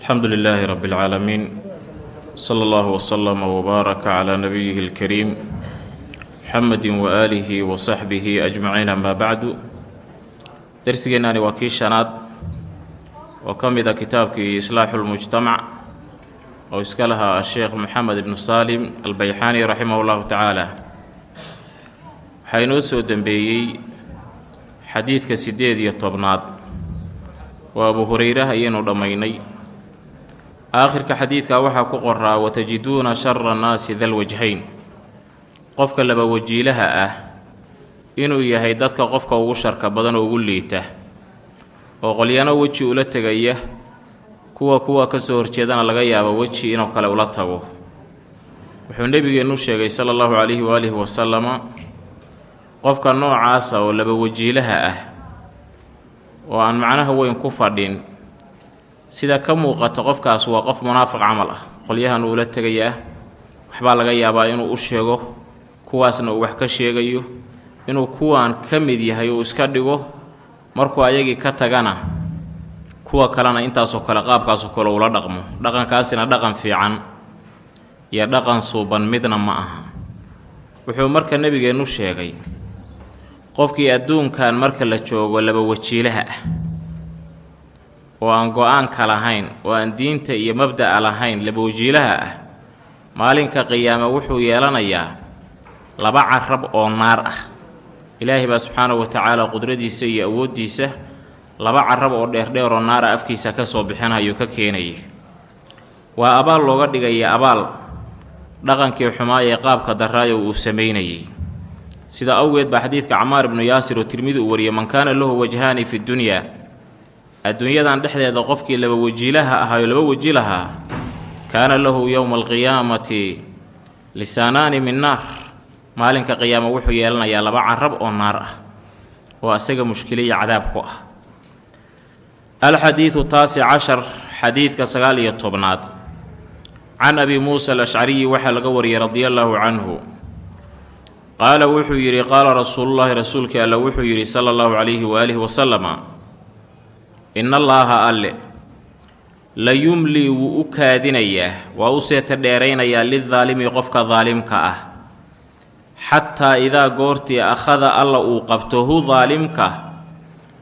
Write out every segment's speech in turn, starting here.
alxamdu lilaahi rabi اlcaalamiin sala allahu wslama wbaaraka calaa nabiyihi اlkariim muxamedi waaalihi wa saxbihi ajmaciin amaa bacdu dersigeennaani waa kii shanaad. Oo ka mid a kitaabkii islaaxu lmujtamac oo iska lahaa asheekh moxamed ibnu saalim albayxaani raximah llahu tacaala waxaa inoo soo dembeeyey xadiidka siddeed iyo tobnaad. Oo abu hureyre ayaynu dhammaynay aakhirka xadiidka waxaa ku qoraa watajiduuna shara annaasi dalwajhayn qofka laba wajiilaha ah inuu yahay dadka qofka ugu sharka badan oo ugu liita oo qolyano weji ula tegaya kuwa kuwa ka soo horjeedana laga yaabo weji inuu kale ula tago. Wuxuu nebigeennu sheegay sala allahu calayhi waalihi wasalama qofka noocaasa oo laba wajiilaha ah oo aan macnaha weyn ku fadhin sida ka muuqata qofkaas waa qof munaafiq camal ah. Qolyahan uula tegayaa waxbaa laga yaabaa inuu u sheego kuwaasna uu wax ka sheegayo inuu kuwaan ka mid yahay uu iska dhigo. Markuu ayagii ka tagana kuwa kalena intaasoo kale qaabkaasoo kale ula dhaqmo. Dhaqankaasina dhaqan fiican iyo dhaqan suuban midna ma aha. Wuxuu marka nebigeennu sheegay qofkii adduunkan marka la joogo laba wajiilaha ah oo aan go'aanka lahayn oo aan diinta iyo mabda'a lahayn laba wajiilaha ah. Maalinka qiyaame wuxuu yeelanayaa laba carab oo naar ah. Ilaahay baa subxaanahu wa tacaala qudradiisa iyo awooddiisa laba carab oo dheerdheer oo naara afkiisa ka soo bixinayo ka keenaya waa abaal looga dhigaya abaal dhaqankii xumaaya ee qaabka daraayo uu samaynayay. Sida awgeed baa xadiidka camaar ibnu yaasir oo tirmidi uu wariyay man kaana lahu wajhaani fi dunyaa adduunyadan dhexdeeda qofkii laba wajiilaha ahaayo laba weji lahaa kaana lahu yowma alqiyaamati lisaanaani min naar. Maalinka qiyaama wuxuu yeelanayaa laba carab oo naar ah oo asaga mushkiliya cadaab ku ah. Alxadiidu taasic cashar xadiidka sagaal iyo tobnaad. Can abi muusa alashcariyi waxaa laga wariyey radia allaahu canhu. Qaala wuxuu yidhi qaala rasuulullaahi rasuulkii alla wuxuu yidhi sala allahu calayhi waaalihi wasalama in allaaha alle la yumlii wuu u kaadinayaa waa u seeta dheeraynayaa lidaalimi qofka daalimka ah xataa idaa goortii akhada alla uu qabto hu daalimka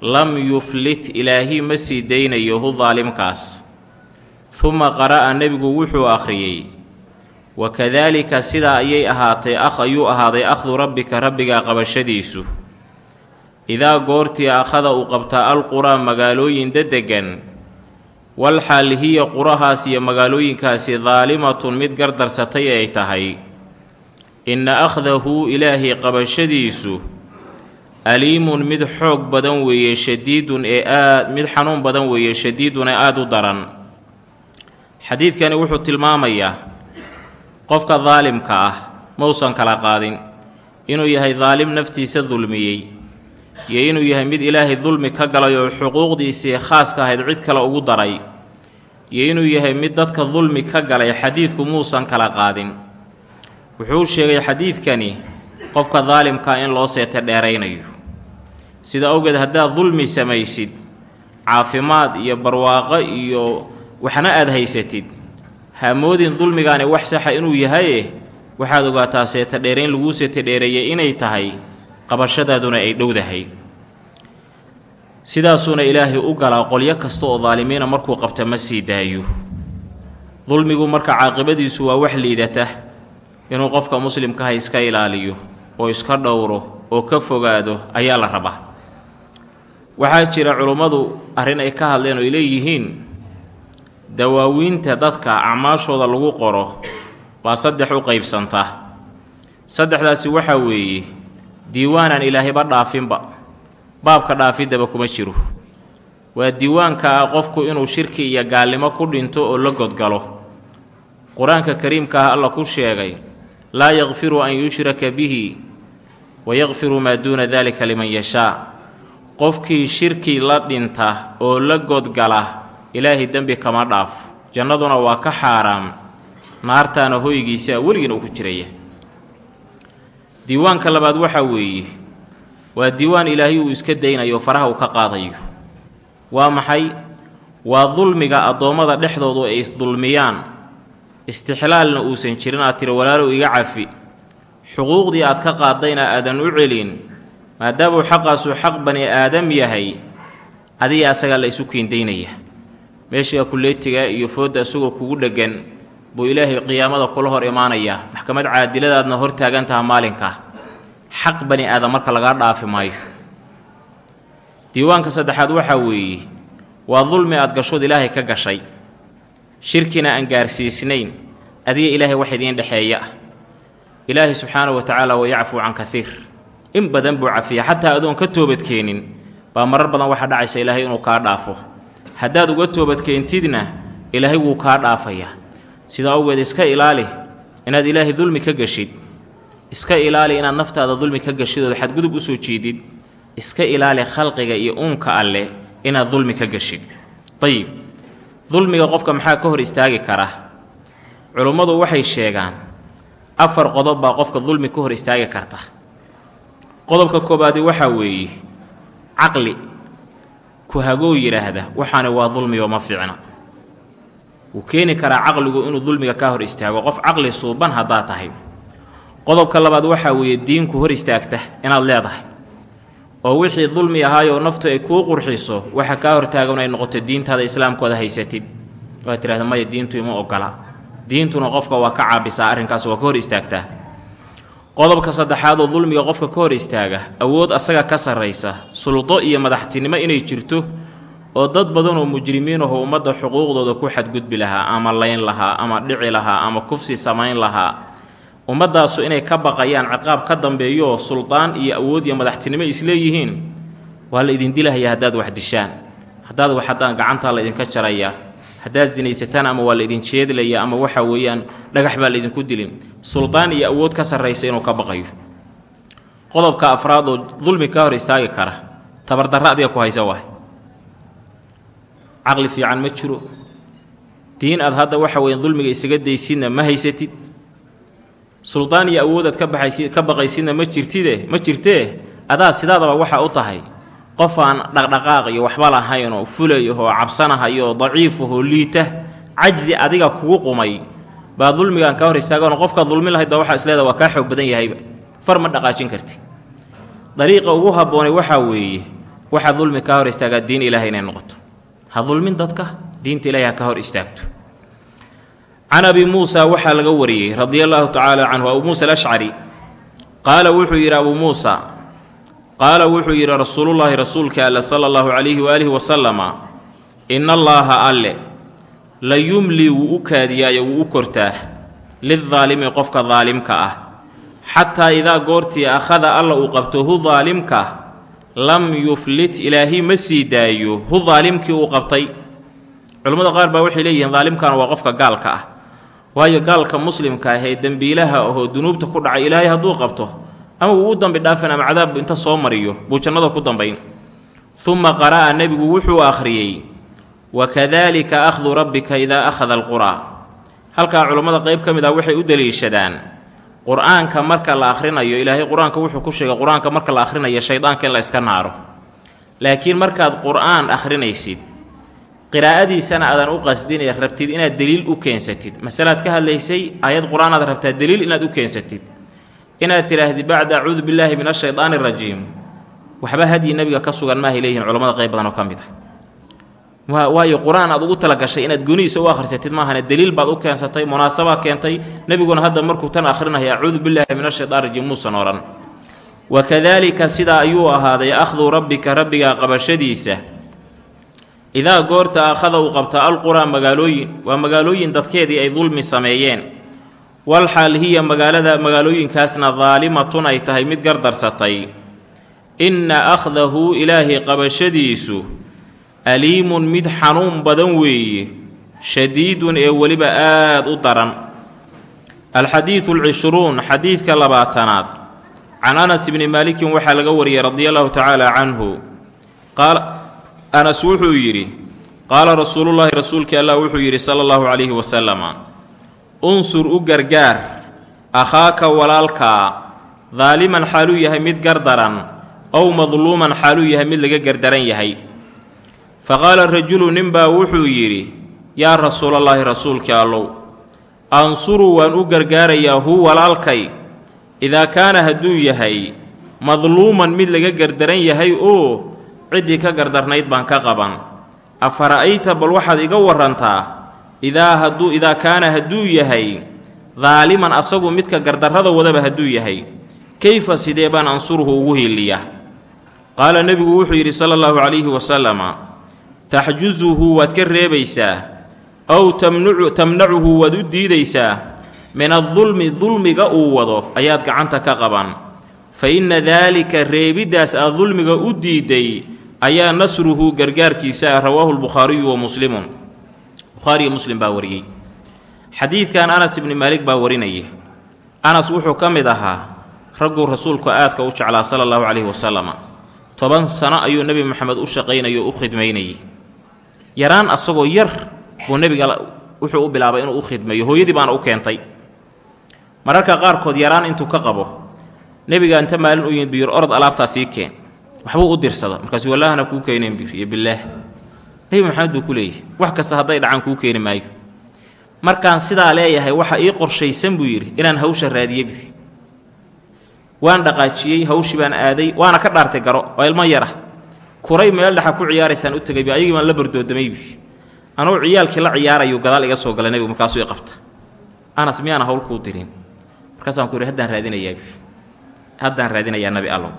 lam yuflit ilaahi ma sii daynayo hu daalimkaas huma qara'a nebigu wuxuu akhriyey wakadaalika sidaa ayay ahaatay akh ayuu ahaaday akhdu rabbika rabbigaa qabashadiisu idaa goortii akhada uu qabtaa alquraa magaalooyin dadegan walxaal hiya qurahaas iyo magaalooyinkaasi daalimatun mid gardarsatay ay tahay. Inna akhdahu ilaahay qabashadiisu aliimun mid xoog badan weeye shadiidun ee aad mid xanuun badan weeye shadiidun ee aada u daran. Xadiidkani wuxuu tilmaamayaa qofka daalimka ah mausan kala qaadin inuu yahay daalim naftiisa dulmiyey iyo inuu yahay mid ilaahay dulmi ka galay oo xuquuqdiisii khaaska ahayd cid kale ugu daray iyo inuu yahay mid dadka dulmi ka galay xadiidku muusan kala qaadin. Wuxuu sheegay xadiidkani qofka daalimkaa in loo seeta dheeraynayo. Sida awgeed haddaad dulmi samaysid caafimaad iyo barwaaqo iyo waxna aad haysatid hamoodin dulmigaani wax saxa inuu yahaye waxaad ogaataa seeta dheerayn laguu seeta dheereeyay inay tahay qabashadaaduna ay dhowdahay. Sidaasuuna ilaahay u galaa qolyo kasta oo daalimiina markuu qabta ma sii daayo. Dulmigu marka caaqibadiisu waa wax liidata inuu qofka muslimkaha iska ilaaliyo oo iska dhowro oo ka fogaado ayaa la rabaa. Waxaa jira culummadu arrin ay ka hadleen oo ay leeyihiin dawaawiinta dadka acmaashooda lagu qoro baa saddex u qaybsanta. Saddexdaasi waxaa weeye diiwaanaan ilaahayba dhaafinba. Baabka dhaafiddaba kuma jiro. Waa diiwaanka ah qofku inuu shirki iyo gaalnimo ku dhinto oo la godgalo. Qur'aanka kariimka ah alla ku sheegay laa yakfiru an yushraka bihi wa yakfiru maa duuna dalika liman yashaa qofkii shirki la dhinta oo la godgala ilaahay dembi kama dhaaf. Jannaduna waa ka xaaraam. Naartaana hoygiisaa weligiina uu ku jiraya diiwaanka labaad waxaa weeye waa diiwaan ilaahay uu iska daynayo faraha uu ka qaadayo. Waa maxay? Waa dulmiga addoommada dhexdoodu ay isdulmiyaan istixlaalna uusan jirin aad tiri walaalow iga cafi. Xuquuqdii aad ka qaadayna aadan u celin maadaamuu xaqaasuu xaq bani aadam yahay adiga asagaa la isu kiindaynaya meeshiga kulleetiga iyo foodda isagoo kugu dheggan buu ilaahay qiyaamada kula hor imaanayaa maxkamad caadiladaadna hor taagantaha maalinkaa xaq bani aadam marka lagaa dhaafi maayo. Diiwaanka saddexaad waxaa weeye waa dulmi aad gashood ilaahay ka gashay. Shirkina aan gaarsiisnayn adiga ilaahay wax idiin dhexeeya. Ah ilaahay subxaanahu wa tacaala wa yacfuu can kaiir in badan buu cafiya xataa adoon ka toobadkeenin baa marar badan waxaa dhacaysa ilaahay inuu kaa dhaafo. Haddaad uga toobadkeentidna ilaahay wuu kaa dhaafayaa sidaa awgeed iska ilaali inaad ilaahay dulmi ka geshid. Iska ilaali inaad naftaada dulmi ka geshid ood xadgudub u soo jeedid iska ilaali khalqiga iyo uunka alleh inaad dulmi ka geshid. Dayib dulmiga qofka maxaa ka hor istaagi kara? Culummadu waxay sheegaan afar qodob baa qofka dulmi ka hor istaagi karta. Qodobka koobaadi waxaa weeye caqli. Ku hagoo yidhaahda waxaani waa dulmiyo ma fiicna wuu keeni karaa caqligu inuu dulmiga ka hor istaago. Qof caqli suuban haddaad tahay. Qodobka labaad waxaa weeye diinku hor istaagta inaad leedahay. Oo wixii dulmi ahaayoo naftu ay kuu qurxiso waxa kaa hortaagan ay noqoto diintaada islaamkooda haysatid. Waad tidhahda maya diintu ima ogola. Diintuna qofka waa ka caabisaa arrinkaas waa ka hor istaagtaa. Qodobka saddexaad oo dulmiga qofka ka hor istaaga awood asaga ka sarraysa suldo iyo madaxtinimo inay jirto oo dad badan oo mujrimiin aho ummadda xuquuqdooda ku xadgudbi lahaa ama layn lahaa ama dhici lahaa ama kufsi samayn lahaa ummaddaasu inay ka baqayaan ciqaab ka dambeeyooo suldaan iyo awood iyo madaxtinimo isleeyihiin waa la idin dilahayaa haddaad wax dishaan. Haddaad wax haddaan gacantaa la idinka jarayaa haddaad sinaysataan ama waa la idin jeedlaya ama waxa weeyaan dhagax baa laydinku dilin. Suldaan iyo awood ka sarraysa inuu ka baqayo. Qodobka afraad oo dulmi ka hor istaagi kara. Tabardarra adiga ku haysa waay caqli fiican ma jiro. Diin aad hadda waxa weeye dulmiga isaga daysidna ma haysatid. Suldaan iyo awood aad ka baxaysi ka baqaysidna ma jirtide ma jirtee adaad sidaadaba waxa u tahay. Qof aan dhaqdhaqaaq iyo waxba lahayn oo fulayahoo cabsanahayoo daciifahoo liita cajzi adiga kugu qumay. Baa dulmigaan ka hor istaaganoo qofka dulmin lahayd baa waxaa isleeda waa kaa xoog badan yahayba far ma dhaqaajin karti. Dariiqa ugu habboonay waxaa weeye waxaa dulmi kaa hor istaagaa diin ilaahay inay noqoto ha dulmin dadka diinta ilahay ha ka hor istaagto. Can abi muusa waxaa laga wariyey radia allaahu tacaala canhu abuu muusa alashcari qaala wuxuu yidhi abuu muusa. Qaala wuxuu yidhi rasuulullaahi rasuulka alle sala allahu calayhi waaalihi wasalama ina allaaha alle la yumlii wuu u kaadiyaayo wuu u kortaa lidaalimi qofka daalimka ah. Xataa idaa goortii akhada alla uu qabto hu daalimka lam yuflit ilaahi ma sii daayo. Hu daalimkii uu qabtay. Culimmada qaar baa waxay leeyihiin daalimkan waa qofka gaalka ah. Waayo gaalka muslimka ah ee dembiilaha ahoo dunuubta ku dhacay ilaahay hadduu qabto ama wuu u dambi dhaafin ama cadaab inta soo mariyo buu jannada ku dambayn. Uma qara'a nebigu wuxuu akhriyey wakadalika akhdu rabbika idaa akhada alquraa. Halkaa culammada qayb ka mid ah waxay u deliishadaan qur'aanka marka la akhrinayo ilaahay qur'aanka wuxuu ku sheegay qur'aanka marka la akhrinayo shaydaanka in la iska naaro. Laakiin markaad qur'aan akhrinaysid qiraa'adiisana aadan u qasdin ee rabtid inaad deliil u keensatid. Masalaad ka hadlaysay aayad qur'aanaad rabtaa deliil inaad u keensatid. Inaad tidhaahdid bacda acuudu billaahi min ashaydaani arajiim waxba hadyi nebiga ka sugan maahay leeyihiin culamada qayb badan oo ka mid ah waayo qur'aan aad ugu talagashay inaad gonihiisa u akhrisatid maahane deliil baad u keensatay munaasabaa keentay. Nebiguna hadda markuu tan akhrinayo acuudu billaahi min ashaytaan rajiim muusan odhan wakadaalika sidaa ayuu ahaaday akhdu rabbika rabbiga qabashadiisa. Idaa goorta akhada uu qabta alquraa magaalooyin waa magaalooyin dadkeedii ay dulmi sameeyeen. Walxaal hiya magaalada magaalooyinkaasna daalimatun ay tahay mid gardarsatay. Inna akhdahu ilaahay qabashadiisu aliimun mid xanuun badan weeye shadiidun ee weliba aad u daran. Alxadiidu alcishruun xadiidka labaatanaad. Can anas bni maalikin waxaa laga wariyey radia allahu tacaala canhu. Qaal anas wuxuu yidhi qaala rasuulullaahi rasuulkii allah wuxuu yidhi sala allahu calayhi wasalama unsur u gargaar akhaaka walaalkaa daaliman xaaluu yahay mid gardaran ow madluuman xaaluu yahay mid laga gardaran yahay fa qaala rajulu ninbaa wuxuu yidhi yaa rasuulallaahi rasuulkii allow ansuru waan u gargaarayaa hu walaalkay idaa kaana hadduu yahay madluuman mid laga gardaran yahay oo ciddii ka gardarnayd baan ka qaban. Afara'ayta bal waxaad iga warantaa idaa hadduu idaa kaana hadduu yahay daaliman asagu midka gardarrada wadaba hadduu yahay. Kayfa sidee baan ansuruhu ugu hiiliya qaala nebigu wuxuu yidhi sala allahu calayhi wasalama taxjusuhu waad ka reebaysaa ow tamnacuhu waad u diidaysaa min adulmi dulmiga uu wado ayaad gacanta ka qaban. Fa inna daalika reebiddaas aad dulmiga u diiday ayaa nasruhu gargaarkiisa ah rawaahu lbukhaariyu wa muslimun. Bukhaariyo muslim baa wariyey. Xadiidkan anas ibni maalik baa warinaya anas wuxuu ka mid ahaa ragguu rasuulku aadka u jeclaa sala allahu calayhi wasalama toban sano ayuu nebi moxamed u shaqaynayay o u khidmaynayay yaraan asagoo yar buu nebiga wuxuu u bilaabay inuu u khidmeeyo. Hooyadii baana u keentay. Mararka qaarkood yaraan intuu ka qabo. Nebiga inta maalin u yimid biyur orod alaabtaa sii keen. Waxbuu u dirsada markaasuu wallaahna kuu keeneen bir iyo bilaah nebi maxamed buu ku leeyahy wax kasta hadday dhacaan kuu keeni maayo. Markaan sidaa leeyahay waxa ii qorshaysan buu yidhi inaan hawsha raadiye bir waan dhaqaajiyey hawshii baan aaday waana ka dhaartay garo waa ilmo yarah kuray meel dhexa ku ciyaaraysaan u tegay bi ayagii baan la bardoodamay bi. Anugu ciyaalkii la ciyaarayuu gadaal iga soo galay nebigu markaasuu i qabta. Anas miyaana hawl kuu dirin? Markaasaan ku yidhi haddaan raadinayaa bi. Haddaan raadinayaa nabi allow.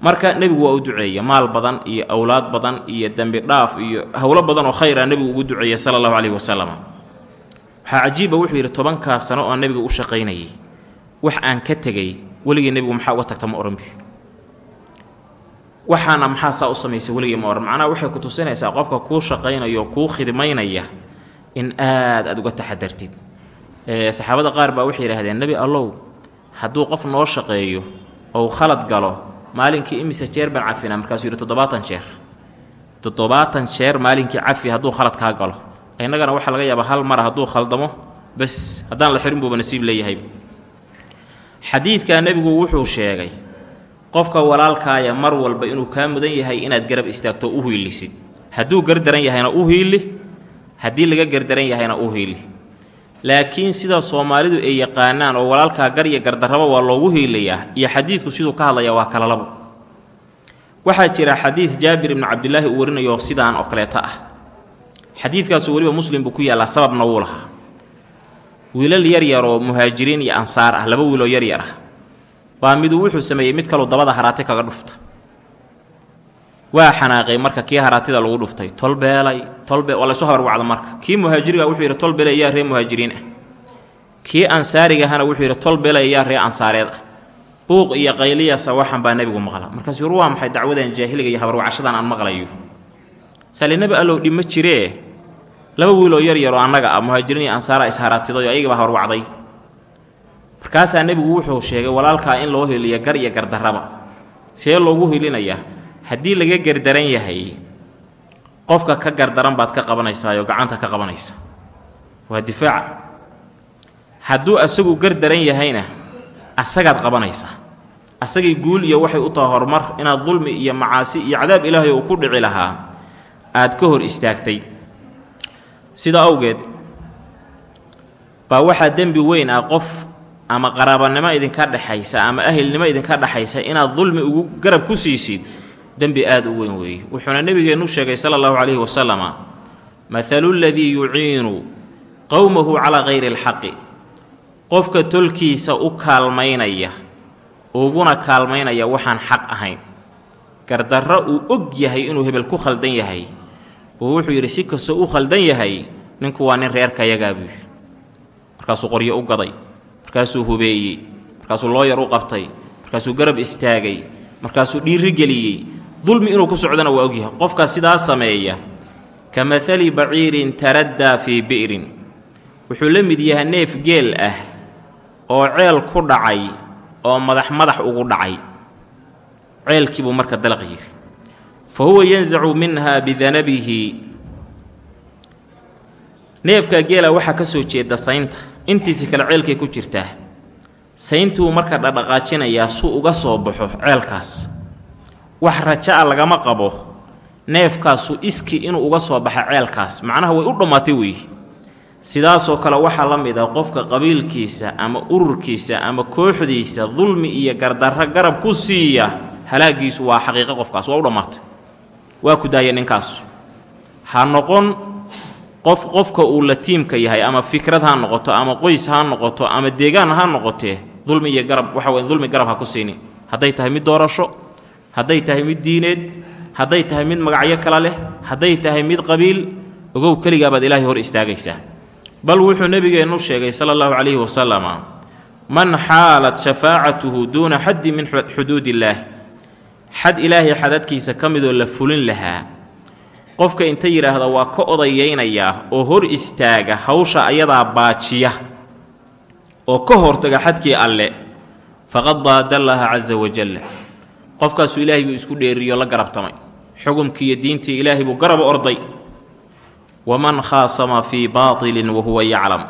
Marka nebigu waa u duceeya maal badan iyo awlaad badan iyo dembi dhaaf iyo howlo badan oo khayra nebigu ugu duceeya sala allahu caleyhi wasalam waxaa cajiiba wuxuu yidhi tobankaas sano oo nebiga u shaqaynayay wax aan ka tegay weligii nebigu maxaa uga tagta ma ohan bi waxaana maxaa saa u samaysay weligii ma ohan macnaha waxay ku tusinaysaa qofka kuu shaqaynayo kuu khidmaynaya in aad aad uga taxadartid saxaabada qaar baa waxay yidhahdeen nebi allow hadduu qof noo shaqeeyo ou khalad galo maalinkii imise jeer baan cafinaa markaasuu yidhi toddobaatan jeer. Toddobaatan jeer maalinkii cafi hadduu khalad kaa galo. Innagana waxaa laga yaabaa hal mara hadduu khaldamo bes haddaan la xirin buuba nasiib leeyahay. Xadiidkaa nebigu wuxuu sheegay qofka walaalkaaya mar walba inuu kaa mudan yahay inaad garab istaagto u hiilisid hadduu gardaran yahayna u hiili haddii laga gardaran yahayna u hiili laakiin sida soomaalidu ay yaqaanaan oo walaalkaa gar iyo gardarraba waa loogu hiilayaa iyo xadiidku siduu ka hadlaya waa kala labo waxaa jira xadiid jaabir ibnu cabdilaahi uu warinayo sidaan oo kaleeta ah. Xadiidkaasu weliba muslim buu ku yaallaa sababna wuu lahaa. Wiilal yaryar oo muhaajiriin iyo ansaar ah laba wiiloo yaryar ah baa miduu wuxuu sameeyey mid kaluu dabada haraati kaga dhufta. Waa xanaaqay marka kii haraatida lagu dhuftay. Tolbeelay tolbe waa laysu habarwacda marka. Kii muhaajiriga wuxuu yidhi tolbeelay yaa ree muhaajiriin ah. Kii ansaarigahana wuxuu yidhi tolbeelay yaa ree ansaareed ah. Buuq iyo qayliyasa waxan baa nebigu maqla. Markaasuu yur waa maxay dacwadan jaahiliga iyo habarwacashadan aan maqlayo? Sali nebi allow dhima jiree? Laba wiiloo yar yaroo annaga ah muhaajiriin iyo ansaara isharaatiday oo ayagibaa habarwacday markaasaa nebigu wuxuu sheegay walaalkaa in loo heliya gar iyo gardarraba. See loogu helinayaa. Haddii laga gardaran yahay qofka ka gardaran baad ka qabanaysaayoo gacanta ka qabanaysa. Waa difaaca hadduu asagu gardaran yahayna asagaad qabanaysaa asagay guul iyo waxay u taha horumar inaad dulmi iyo macaasi iyo cadaab ilaahay uu ku dhici lahaa aad ka hor istaagtay. Sida awgeed baa waxaa dembi weyn ah qof ama qaraabanimo idinka dhexaysa ama ahilnimo idinka dhexaysa inaad dulmi ugu garab ku siisid dembi aad u weyn weeye wuxuuna nebigeennu sheegay sala allahu calayhi wasalama mathalu ladii yuciinu qowmahu calaa hayri alxaqi. Qofka tolkiisa u kaalmaynaya uguna kaalmaynaya waxaan xaq ahayn. Gardarro uu og yahay inuu hebel ku khaldan yahay. Buu wuxuu yidhi si kastoo u khaldan yahay ninku waa nin reerkayagaa buu yidhi. Markaasuu qoryo u gaday markaasuu hubeeyey markaasuu looyar u qabtay markaasuu garab istaagay markaasuu dhiiri geliyey dulmi inuu ku socdana waa ogyahay. Qofka sidaa sameeya ka mahali baciirin taraddaa fii bi'rin. Wuxuu la mid yahay neef geel ah oo ceel ku dhacay oo madax madax ugu dhacay. Ceelkii buu marka dalaq yiri. Fa huwa yansacu minha bidanabihi neefka geela waxaa ka soo jeeda saynta intiisi kale ceelkay ku jirtaa. Sayntuu marka dhadhaqaajinayaa suu uga soo baxo ceelkaas. Wax raja a lagama qabo. Neefkaasu iski inuu uga soo baxa ceelkaas. Macnaha way u dhammaatay weeye sidaasoo kale waxaa la mid ah qofka qabiilkiisa ama ururkiisa ama kooxdiisa dulmi iyo gardarro garab ku siiya halaagiisu waa xaqiiqo qofkaas. Waa u dhammaatay. Waa ku daaya ninkaasu. Ha noqon qof qofka uu la tiimka yahay ama fikrad ha noqoto ama qoys ha noqoto ama deegaan ha noqotee dulmi iyo garab waxa weye dulmi garab ha ku siini. Hadday tahay mid doorasho hadday tahay mid diineed hadday tahay mid magacyo kala leh hadday tahay mid qabiil ogow keligaabaad ilaahay hor istaagaysaa. Bal wuxuu nebigeennu sheegay sala allahu calayhi wasalama man xaalat shafaacatuhu duuna xaddi min xuduud illaah xad ilaahay xadadkiisa ka midoo la fulin lahaa qofka inta yidhaahda waa ka odayaynayaa oo hor istaaga hawsha ayadaa baajiya oo ka hortaga xadkii alle faqad daadallaha casa wajalla qofkaasuu ilaahay buu isku dheeriyo la garabtamay. Xukumkii iyo diintii ilaahay buu garab orday. Waman khaasama fii baatilin wahuwa yaclam.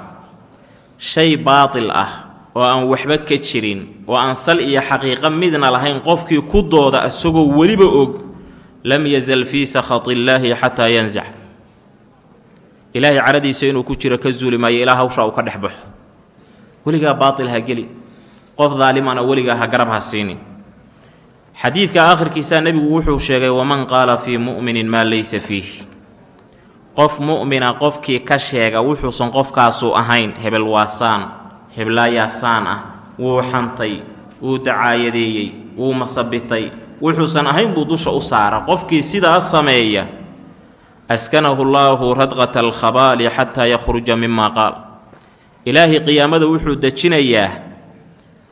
Shay baatil ah oo aan waxba ka jirin oo aan sal iyo xaqiiqo midna lahayn qofkii ku dooda isagoo weliba og lam yazal fii sakhati illaahi xataa yanzax ilaahay caradiisa inuu ku jiro ka zuuli maayo ilaa hawshaa uu ka dhex baxo. Weligaa baatil ha geli. Qof daalimana weligaa ha garab ha siinin. Xadiidka aakhirkiisaa nebigu wuxuu sheegay waman qaala fii mu'minin maa laysa fiih qof mu'mina qofkii ka sheega wuxuusan qofkaasu ahayn hebel waa saan ah wuu xantay wuu dacaayadeeyey wuu masabitay wuxuusan ahayn buu dusha u saara. Qofkii sidaas sameeya askanahu llaahu radqata alkhabaali xataa yakhruja mima qaal. Ilaahay qiyaamada wuxuu dejinayaa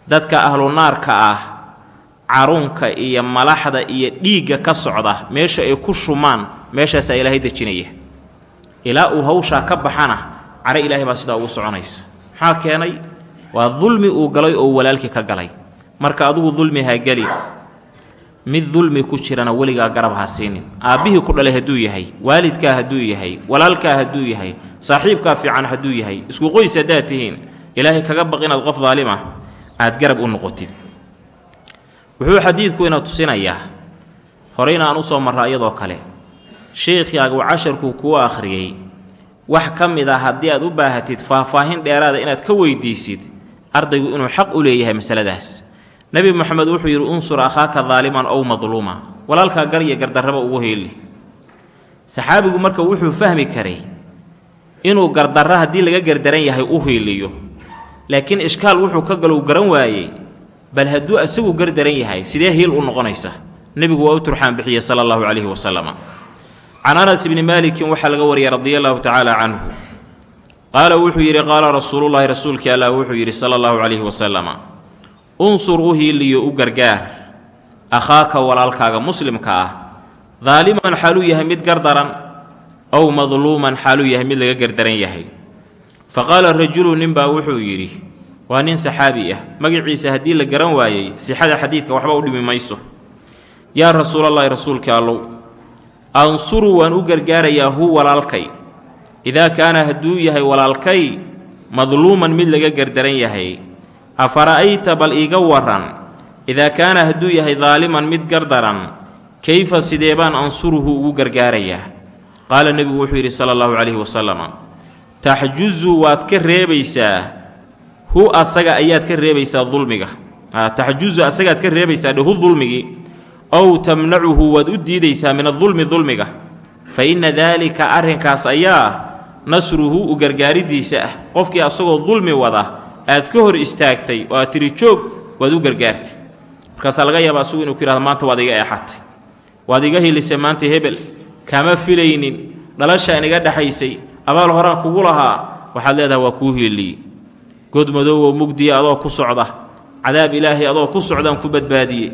dadka ahlu naarka ah carunka iyo malaxda iyo dhiigga ka socda meesha ay ku shumaan meeshaasaa ilaahay dejinaya. Ilaa uu hawshaa ka baxana caro ilaahay baa sidaa ugu soconaysa. Maxaa keenay? Waa dulmi uu galay oo walaalkii ka galay. Marka adugu dulmi ha geli mid dulmi ku jirana weligaa garab ha siinin. Aabbihii ku dhalay hadduu yahay waalidkaa hadduu yahay walaalkaa hadduu yahay saaxiibkaa fiican hadduu yahay isku qoys haddaad tihiin ilaahay kaga baq inaad qof daalima aad garab u noqotid. Wuxuu xadiidku ina tusinayaa horeyna aan u soo marra iyadoo kale sheekhaagu casharkuu kuu akhriyey wax ka mid ah haddii aad u baahatid faahfaahin dheeraada inaad ka weydiisid ardaygu inuu xaq u leeyahay masaladaas nebi moxamed wuxuu yidhi unsur akhaaka daaliman ow madluuma. Walaalkaa gar iyo gardarraba ugu heeli saxaabigu marka wuxuu fahmi karay inuu gardarro haddii laga gardaran yahay u hiiliyo. Laakiin ishkaal wuxuu ka galow garan waayey bal hadduu isagu gardaran yahay sidee hiil u noqonaysa? Nebigu waa u turxaan bixiyey sala allahu calayhi wasalam can anas ibni maalikin waxaa laga wariyay radia allahu tacaala canhu. Qaala wuxuu yidhi qaala rasuulullaahi rasuulkii allah wuxuu yidhi sala allahu calayhi wasalama unsur u hiiliyo u gargaar. Akhaaka walaalkaaga muslimka ah daaliman xaaluu yahay mid gardaran ow madluuman xaaluu yahay mid laga gardaran yahay. Fa qaala rajulu ninbaa wuxuu yidhi waa nin saxaabi ah. Magaciisa haddii la garan waayey sixada xadiidka waxba u dhimi mayso. Yaa rasuulallaahi rasuulkii allow ansuru waan u gargaarayaa hu walaalkay. Idaa kaana hadduu yahay walaalkay madluuman mid laga gardaran yahay afara'ayta bal iiga waran idaa kaana hadduu yahay daaliman mid gardaran kayfa sidee baan ansuruhu ugu gargaarayaa qaala nebigu wuxuu yidhi sala allahu calayhi wasalam taxjuzu waad ka reebaysaa. Hu asaga ayaad ka reebaysaa dulmiga. Taxjuzu asagaad ka reebaysaa dhe hu dulmigii ow tamnacuhu waad u diidaysaa min adulmi dulmiga. Fa inna daalika arrinkaas ayaa nasruhu u gargaaridiisa ah. Qofkii asagoo dulmi wada aad ka hor istaagtay oo aad tiri joog waad u gargaartay. Markaasaa laga yaaba asugu inuu ku yihahdo maanta waad iga eexatay. Waad iga hilisay maanta hebel. Kama filaynin. Dhalashaan iga dhexaysay abaal horaan kugu lahaa. Waxaad leedahay waa kuu hiiliyey. God madowoo mugdiya adoo ku socda. Cadaab ilaahay adoo ku socdaan ku badbaadiyey.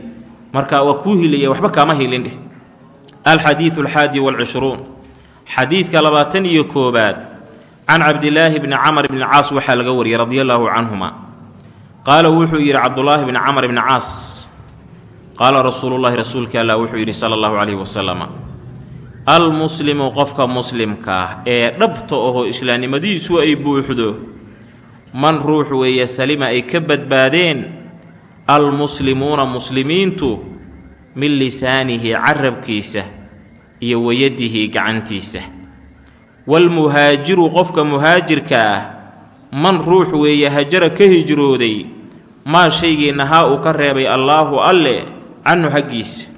Marka waa kuu hiliyey waxba kaama hilin dheh. Alxadiidu alxaadi walcishruun xadiidka labaatan iyo koobaad can cabdilaahi bni camar bni caas waxaa laga wariyey radia allaahu canhuma qaala wuxuu yidhi cabdulaahi bni camar bni caas qaala rasuulullaahi rasuulka allah wuxuu yidhi sala allahu calayhi wasalam almuslimu qofka muslimka ah ee dhabta ahoo islaamnimadiisu ay buuxdo man ruux weeye salima ay ka badbaadeen almuslimuuna muslimiintu min lisaanihi carabkiisa iyo wayadihi gacantiisa walmuhaajiru qofka muhaajirka ah man ruux weeye hajara ka hijrooday maa shaygii nahaa uu ka reebay allaahu alle canhu xaggiisa.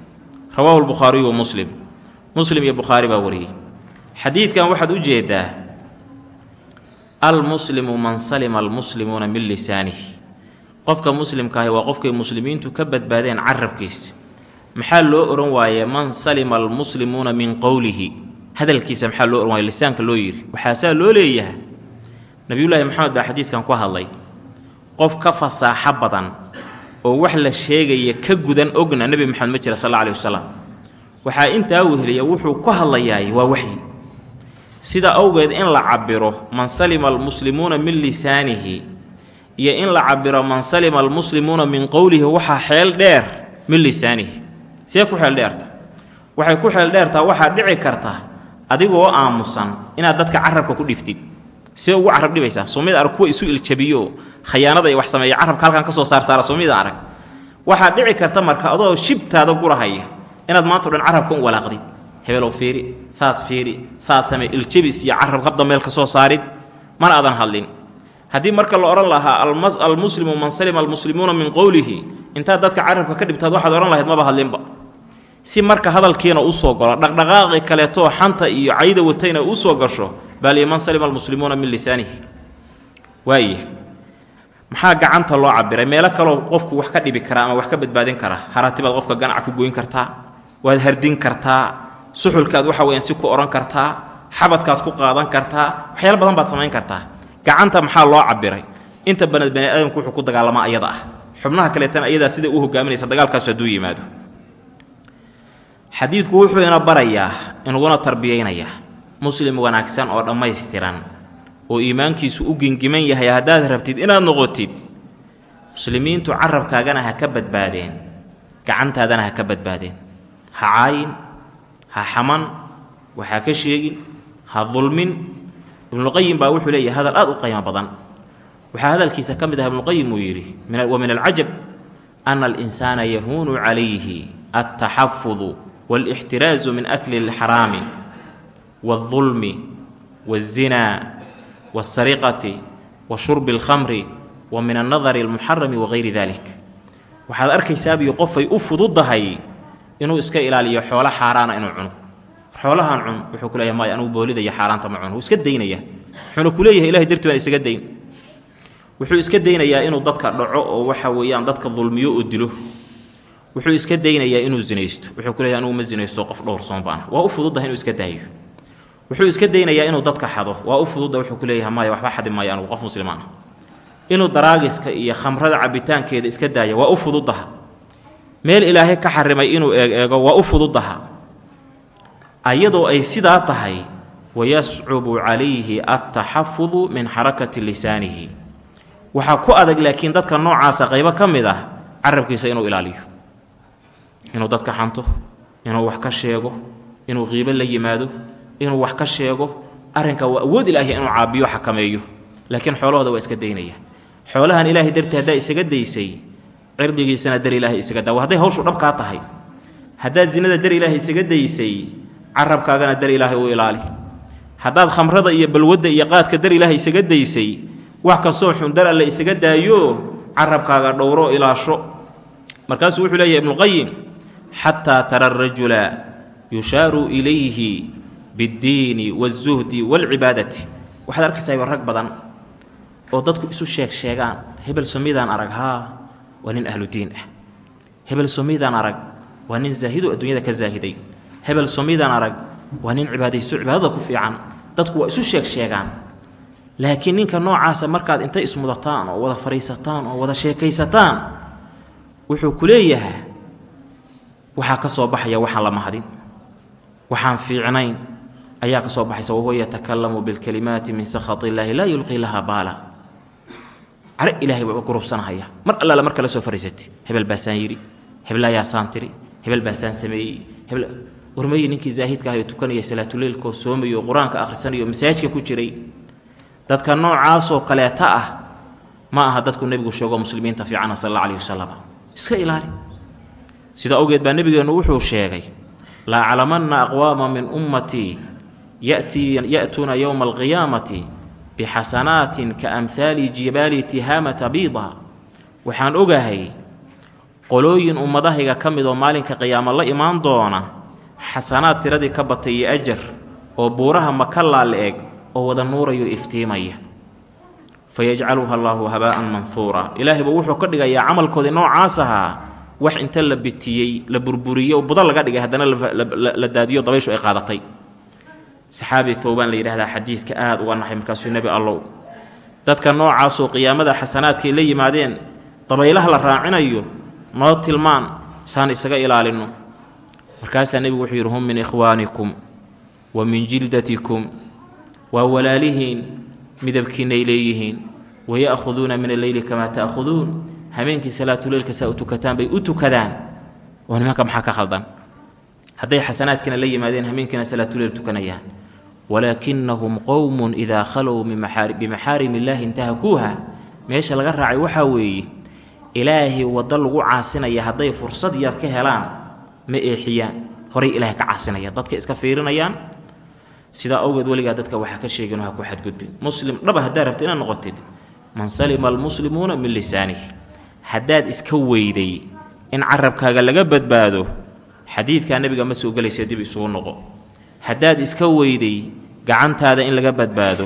Rawaahu lbukhaariyu wa muslim. Muslim iyo bukhaari baa wariyey. Xadiidkan waxaad u jeedaa almuslimu man salima almuslimuuna min lisaanihi. Qofka muslimkaahi waa qofkay muslimiintu ka badbaadeen carabkiisa. Maxaa loo odhan waaye man salima almuslimuuna min qowlihi hadalkiisa maxaa loo waaya lisaanka loo yidhi. Waxaasaa loo leeyaha nabiyullaahi maxamed baa xadiiskan ku hadlay qof ka fasaaxo badan oo wax la sheegaya ka gudan ogna nebi maxamed ma jira sal alla alih wasalam waxaa intaa weheliya wuxuu ku hadlayaay waa waxyi. Sida awgeed in la cabiro man salima almuslimuuna min lisaanihi iyo in la cabiro man salima almuslimuuna min qowlihi waxaa xeel dheer min lisaanihi. See ku xeel dheerta. Waxay ku xeel dheertaa waxaa dhici karta adigoo aamusan inaad dadka carabka ku dhiftid see ugu carab dhibaysaa soomid arag kuwa isu iljabiyo khayaanada iyo wax sameeya carabka halkan ka soo saarsaara soomida arag. Waxaa dhici karta marka adoo shibtaada gurahaya inaad maanta o dhan carabka u walaaqdid. Hebelow fiiri saas fiiri saas same iljabis iyo carab habda meel ka soo saarid. Mana aadan hadlin. Haddii marka la odhan lahaa almuslimu man salima almuslimuuna min qowlihi intaad dadka carabka ka dhibtaad waxaad odhan lahayd maba hadlinba si marka hadalkiina u soo galo dhaqdhaqaaqi kaleetoo xanta iyo cayda watayna u soo gasho bal man salima almuslimuuna min lisaanihi. Waaya maxaa gacanta loo cabiray meelo kaloo qofku wax ka dhibi karaa ama wax ka badbaadin karaa? Haratibaad qofka ganaca ku goyn kartaa? Waad hardin kartaa? Suxulkaad waxa weyaan si ku odhan kartaa? Xabadkaad ku qaadan kartaa? Waxyaalo badan baad samayn kartaa. Gacanta maxaa loo cabiray inta bani aadamku wuxuu ku dagaalamaa ayada ah. Xubnaha kaleetana ayadaa siday u hogaaminaysa dagaalkaasu hadduu yimaado xadiidku wuxuu ina barayaa inuguna tarbiyaynayaa muslim wanaagsan oo dhammaystiran oo iimaankiisu u gengiman yahay haddaad rabtid inaad noqotid muslimiintu carabkaagana ha ka badbaadeen gacantaadana ha ka badbaadeen. Ha caayin ha xaman waxaa ka sheegin ha dulmin. Ibnuqayim baa wuxuu leeyahay hadal aad u qiimo badan. Waxaa hadalkiisa ka mid ah ibnuqayim uu yidhi wa min alcajab ana alinsaana yahuunu calayhi altaxafudu waalixtiraazu min akli alxaraami waaldulmi waاlzinaa waاlsariqati wa shurbi alkhamri wa min annadari almuxarami wagayri dalik waxaad arkaysaabio qofay u fududahay inuu iska ilaaliyo xoolo xaaraana inuu cuno xoolahan cun wuxuu ku leeyahay may anugu boolidaya xaaraanta ma cuno wuu iska daynaya wuxuuna ku leeyahay ilahay dartii baan isaga dayn wuxuu iska daynayaa inuu dadka dhaco oo waxa weeyaan dadka dulmiyo oo dilo wuxuu iska daynayaa inuu zinaysto. Wuxuu ku leeyahay anugu ma zinaysto qof dhowr soon baana waa u fududahay inuu iska daayo wuxuu iska daynayaa inuu dadka xado. Waa u fududa wuxuu ku leeyahay maya waxba xadi maayo anugu qof muslimaan ah. Inuu daraagiska iyo khamrada cabitaankeeda iska daaya waa u fududaha meel ilaahay ka xarimay inuu eeg eego waa u fududaha ayadoo ay sidaa tahay wayascubu calayhi altaxafudu min xarakati lisaanihi. Waxaa ku adag laakiin dadka noocaasa qaybo ka mid ah carabkiisa inuu ilaaliyo inuu dadka xanto inuu wax ka sheego inuu qiibo la yimaado inuu wax ka sheego arrinka waa awood ilaahay inuu caabiyo xakameeyo. Laakiin xoolahooda waa iska daynaya. Xoolahan ilaahay dartii haddaa isaga daysay cirdigiisana dar ilaahay isaga daawo hadday hawshu dhabkaa tahay haddaad zinada dar ilaahay isaga daysay carabkaagana dar ilaahay u ilaali. Haddaad khamrada iyo balwadda iyo qaadka dar ilaahay isaga daysay wax kastoo xun dar alle isaga daayo carabkaaga dhowro ilaasho. Markaasuu wuxuu leeyahy ibnuqayim xataa tara arajula yushaaru ilayhi biddiini waاzuhdi waalcibaadati waxaad arkaysaa rag badan oo dadku isu sheeg sheegaan hebel somidaan arag haa waa nin ahlu diin ah hebel somidaan arag waa nin zaahido adduunyada ka zaahiday hebel somidaan arag waa nin cibaadaysto cibaadada ku fiican dadku waa isu sheeg sheegaan laakiin ninka noocaasa markaad intay ismudataan oo wada fadhiisataan oo wada sheekaysataan wuxuu ku leeyahay waxaa ka soo baxaya waxaan la mahadin. Waxaan fiicnayn. Ayaa ka soo baxaysa wahuwa yatakalamu bilkalimaati min sakhat illaahi laa yulqii laha baala. Care ilahay waa gurubsanahaya mar allaale marka la soo fariisatay hebel baasaan yidhi heblayaasaan tiri hebel baasaan sameeyey hebel warmeyi ninkii zaahidka ah ee tukanaya salaatuleylkoo soomayo qur'aanka akhrisanayo masaajidka ku jiray. Dadka noocaasoo kaleeta ah ma aha dadku nebigu sheego muslimiinta fiicana sal alla alayhi wasalam iska ilaali sida awgeed baa nebigeennu wuxuu sheegay la aclamanna aqwaama min ummatii ya'tuuna yowma alqiyaamati bixasanaatin ka amhaali jibaali tihaamata biida waxaan ogahay qolooyin ummadahayga ka mid oo maalinka qiyaamo la imaan doona xasanaad tiradii ka batay iyo ajar oo buuraha maka laala eg oo wada nuurayo iftiimaya. Fa yajcaluha allaahu habaa'an manhuura ilaahayba wuxuu ka dhigayaa camalkoodii noocaas ahaa wax inta la bitiyey la burburiyey oo budo laga dhigay haddana la daadiyo dabayshu ay qaadatay. Saxaabi thowbaan la yidhahdaa xadiiska aada uga naxay markaasuu nebi allow. Dadka noocaasoo qiyaamada xasanaadkay la yimaadeen dabaylaha la raacinayo noo tilmaan saan isaga ilaalinno markaasaa nebigu wuxuu yidhi hum min ikhwaanikum wa min jildatikum waa walaalihiin midabkiinay leeyihiin waya'khuduuna min alleyli kamaa ta'khuduun habeenkii salaatuleylka saa u tukataan bay u tukadaan. Oo nimanka maxaa ka khaldan? Hadday xasanaadkiina la yimaadeen habeenkiina salaatuleyl tukanayaan. Walaakinahum qowmun idaa khalow bimaxaarim illaahi intahakuuha. Meesha laga raacay waxaa weeye ilaahay waddo lagu caasinaya hadday fursad yar ka helaan ma eexiyaan. Horay ilaahay ka caasinayaan dadka iska fiirinayaan. Sidaa awgeed weligaa dadka waxaa ka sheegin ha ku xadgudbin. Muslim dhaba haddaad rabta inaad noqotid man salima almuslimuuna min lisaanih haddaad iska weyday in carabkaaga laga badbaado xadiidkaa nebiga ma soo gelaysa dib isugu noqo. Haddaad iska weyday gacantaada in laga badbaado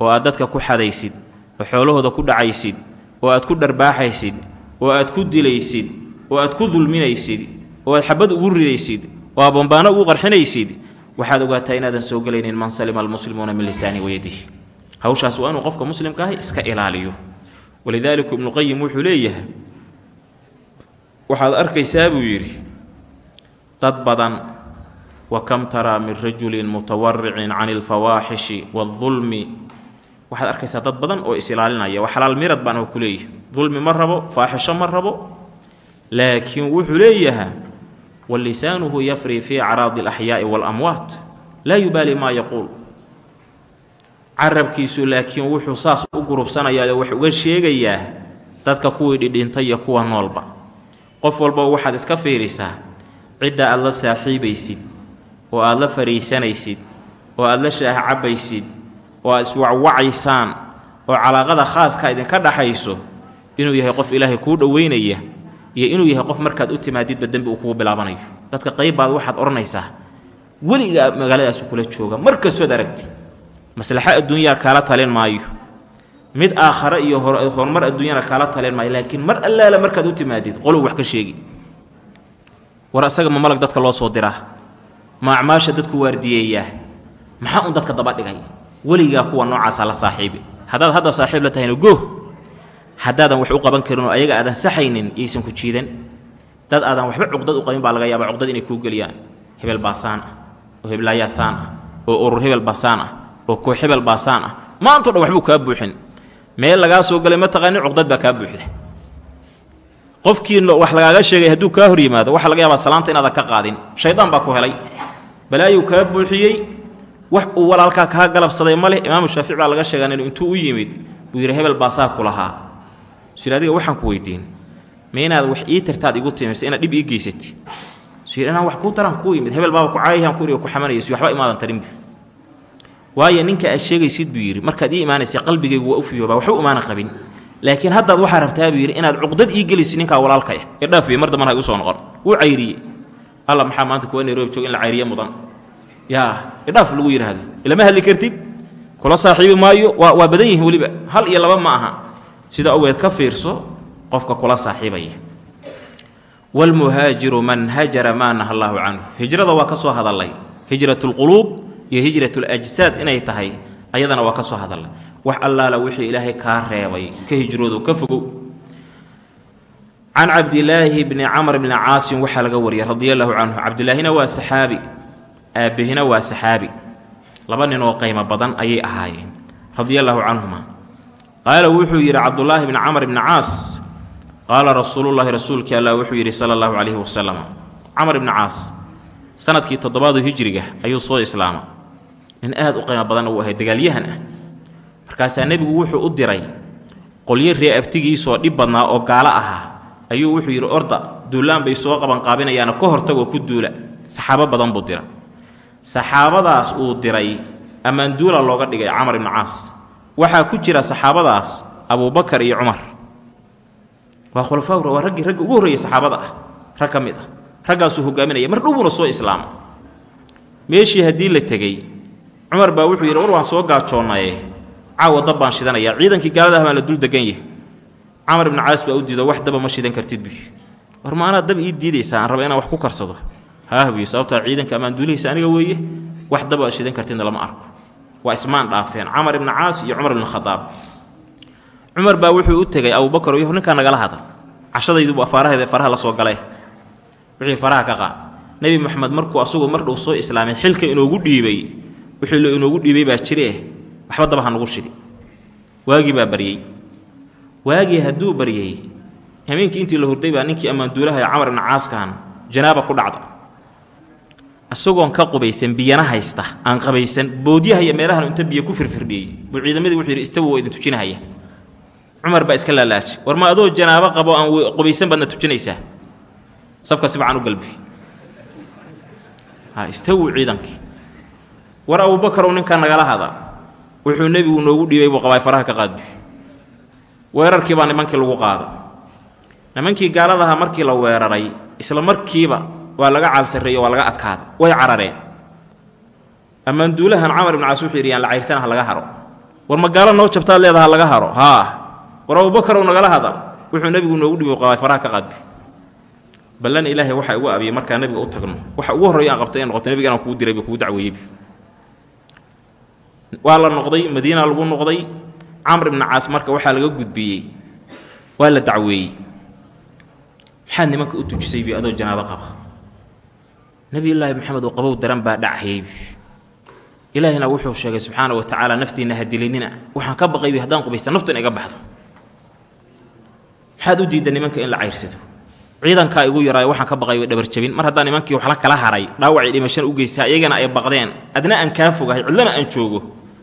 oo aad dadka ku xadaysid oo xoolahooda ku dhacaysid oo aad ku dharbaaxaysid oo aad ku dilaysid oo aad ku dulminaysid oo aad xabad ugu ridaysid oo aad bambaano ugu qarxinaysid waxaad ogaataa inaadan soo gelaynin man salima almuslimuuna min lisaani wayadihi hawshaas waa inuu qofka muslimka ahi iska ilaaliyo walidaalika ibnuqayim wuxuu leeyahay waxaad arkaysaa buu yidhi dad badan wa kam taraa min rajulin mutawaricin can alfawaaxishi waaldulmi waxaad arkaysaa dad badan oo is-ilaalinaya waa xalaal mirad baan ku leeyahay dulmi ma rabo faaxisho ma rabo. Laakiin wuxuu leeyahaa wa lisaanuhu yafri fii acraadi alaxyaa'i waalamwaat laa yubaali maa yaquul. Carabkiisu laakiin wuxuu saas gurubsanayaa wax uga sheegayaa dadka kuwii dhidhintay iyo kuwa noolba. Qof walba waxaad iska fiirisaa cidda aad la saaxiibaysid oo aad la fariisanaysid oo aad la shaah cabbaysid oo aad iswacwacaysaan oo calaaqada khaaska idinka dhaxayso inuu yahay qof ilaahay kuu dhoweynaya iyo inuu yahay qof markaad u timaadidba dembi uu kugu bilaabanayo. Dadka qaybaad waxaad odhanaysaa weligaa magaaladaasu kula jooga mar kastood aragti maslaxo adduunyaa kaala talin maayo mid aakhare iyo horumar adduunyana kaala talin maayo laakiin mar allaala markaad u timaadid qolow wax ka sheegi. War asaga ma malag dadka loo soo diraa. Ma acmaasha dadku waardiyeeyaa. Maxaa un dadka daba dhigay? Weligaa kuwa noocaasaa la saaxiibi haddaad hadda saaxiib la tahayna go! Haddaadan wax u qaban karin oo ayaga aadan saxaynin yaysan ku jiidan. Dad aadan waxba cuqdad u qabin baa laga yaabaa cuqdad inay kuu geliyaan. Hebel baasaan ah oo heblaayaasaan ah oo urur hebel baasaan ah oo koox hebel baasaan ah. Maantao dhan waxbuu kaa buuxin meel lagaa soo galay ma taqaanin cuqdad baa kaa buuxda qofkii wax lagaaga sheegay hadduu kaa hor yimaado waxaa laga yaabaa salaanta inaadan ka qaadin. Shaydaan baa ku helay. Balaayuu kaa buuxiyey wax uu walaalkaa kaa galabsaday ma leh. Imaamu shaafici baa laga sheegaa inuu intuu u yimid buu yidhi hebel baasaa ku lahaa. Sir adiga waxaan ku weydiin. Ma inaad wax ii tartaad igu timise inaad dhib ii geysati sir inaan wax kuu taran kuu yimid. Hebel baaba ku caayahan ku ku xamanaya si waxba imaadan tarinbu waayo ninka aad sheegaysid buu yidhi markaad ii imaanaysa qalbigaygu waa u fiyoobaa waxba u imaanan qabin. Laakiin haddaad waxaa rabtaa buu yidhi inaad cuqdad ii gelisid ninkaa walaalkaya ee dhaafiye mar dambana ha igu soo noqon. Wuu cayriyey. Alla maxaa maanta kuwa nairobi jooga in la cayriye mudan? Yaa idhaaf lagu yidhaahdo. Ilama hadli kartid? Kula saaxiibi maayo waa waa badan yihiin weliba. Hal iyo laba ma aha. Sida ogeed ka fiirso qofka kula saaxiibaya. Waalmuhaajiru man hajara maa naha canhu. Hijrada waa ka soo hadallay. Hijrat lquluub iyo hijrat lajsaad inay tahay ayadana waa ka soo hadallay wax allaala wixii ilaahay kaa reebay ka hijroodo ka fogow. Can cabdilaahi bni camr bni caasim waxaa laga wariyay radi allahu canhu. Cabdilaahina waa saxaabi aabbahina waa saxaabi. Laba nin oo qiimo badan ayay ahaayeen radia allaahu canhuma. Qaala wuxuu yidhi cabdulaahi bni camr bni caas. Qaala rasuulullaahi rasuulkii allah wuxuu yidhi sala allahu calayhi wasalam camr ibni caas sannadkii toddobaadu hijriga ayuu soo islaama nin aad u qiimo badan uu ahay dagaalyahan ah. Markaasaa nebigu wuxuu u diray qolyo ree abtigiisoo dhib badnaa oo gaalo ahaa. Ayuu wuxuu yidhi orda duulaan bay soo qabanqaabinayaana ka hortagoo ku duula. Saxaabo badan buu dira saxaabadaas uu diray ammaanduula looga dhigay camar ibnu caas. Waxaa ku jira saxaabadaas abubakar iyo cumar. Waa khulafaa waa raggii ragga ugu horreeyey saxaabada ah. Rag ka mid ah. Raggaasuu hogaaminaya mar dhowbuuna soo islaama. Meeshii haddii la tegey cumar baa wuxuu yidhi war waan soo gaajoonaye caawa dab baan shidanayaa. Ciidankii gaalada ah baan la dul degan yahay. Camar ibnu caas baa u diido wax daba ma shidan kartid buy. War maanaa dab ii diidaysaa aan raba inaan wax ku karsado. Haah buy sababtaa ciidanka ammaan duulihaysa aniga weeye wax daba aad shidan kartidna lama arko. Waa ismaan dhaafeen camar ibnu caas iyo cumar ibnu khadaab. Cumar baa wuxuu u tegay abubakar iyo ninkaa nagala hada cashadaydubu afaaraheeda faraha la soo galee wixii faraha ka qaa nebi moxamed markuu asagu mar dhow soo islaamay xilka inoogu dhiibay wixii lo inoogu dhiibay baa jiree waxba daba ha nugu shidi. Waagii baa baryey. Waagii hadduu baryey habeenkii intii la hurday baa ninkii ammaanduulaha ee camar ibnu caaskan janaaba ku dhacda. Isagoon ka qubaysan biyana haysta aan qabaysan boodyaha meelahan inta biyo ku firfirdhiyey. Buu ciidamadii wuxuu yidhi istawa waa idin tujinahaya cumar baa iska laalaaji war ma adoo janaabo qabo aan qubaysan baadna tujinaysaa? Safka si u galbi istawu ciidankii war abubakarow ninkaa nagala hada wuxuu nebigu noogu dhiibay buu qabaay faraha ka qaadbi weerarkii baa nimankii lagu qaada. Nimankii gaaladaha markii la weeraray isla markiiba waa laga caalsarreeyo waa laga adkaada. Way carareen. Ammaanduulahan camar ibnu caas wuxuu yidhi yaan la cayrsana ha laga haro. War ma gaalo noo jabtaad leedaha laga haro? Haa war abubakarow nagala hada wuxuu nebigu noogu dhiibay qabaay faraha ka qaadbi ballan ilaahay waxaa igu abiyay markaa nebiga u tagno. Waxa ugu horreeya aan qabtay in noqoto nebiga inaan kugu dirayba kugu dacweeyeybi waa la noqday madiina lagu noqday. Camr ibnu caas marka waxaa laga gudbiyey. Waa la dacweeyey. Maxaad nimanka u tujisaybi adoo janaabo qaba? Nebiyullaahi maxamed oo qabow daran baa dhachaybi ilaahina wuxuu sheegay subxaana wa tacaala naftiinna ha dilinina. Waxaan ka baqaybi haddaan qubaysta naftu iga baxdo. Maxaad u diidda nimanka in la cayrsado? Ciidankaa igu yaraayo waxaan ka baqay dhabarjabin mar haddaan nimankii wax la kala haray dhaawacii dhimashana u geystaa iyagana ay baqdeen. Adna aan kaa fogahay cidlana aan joogo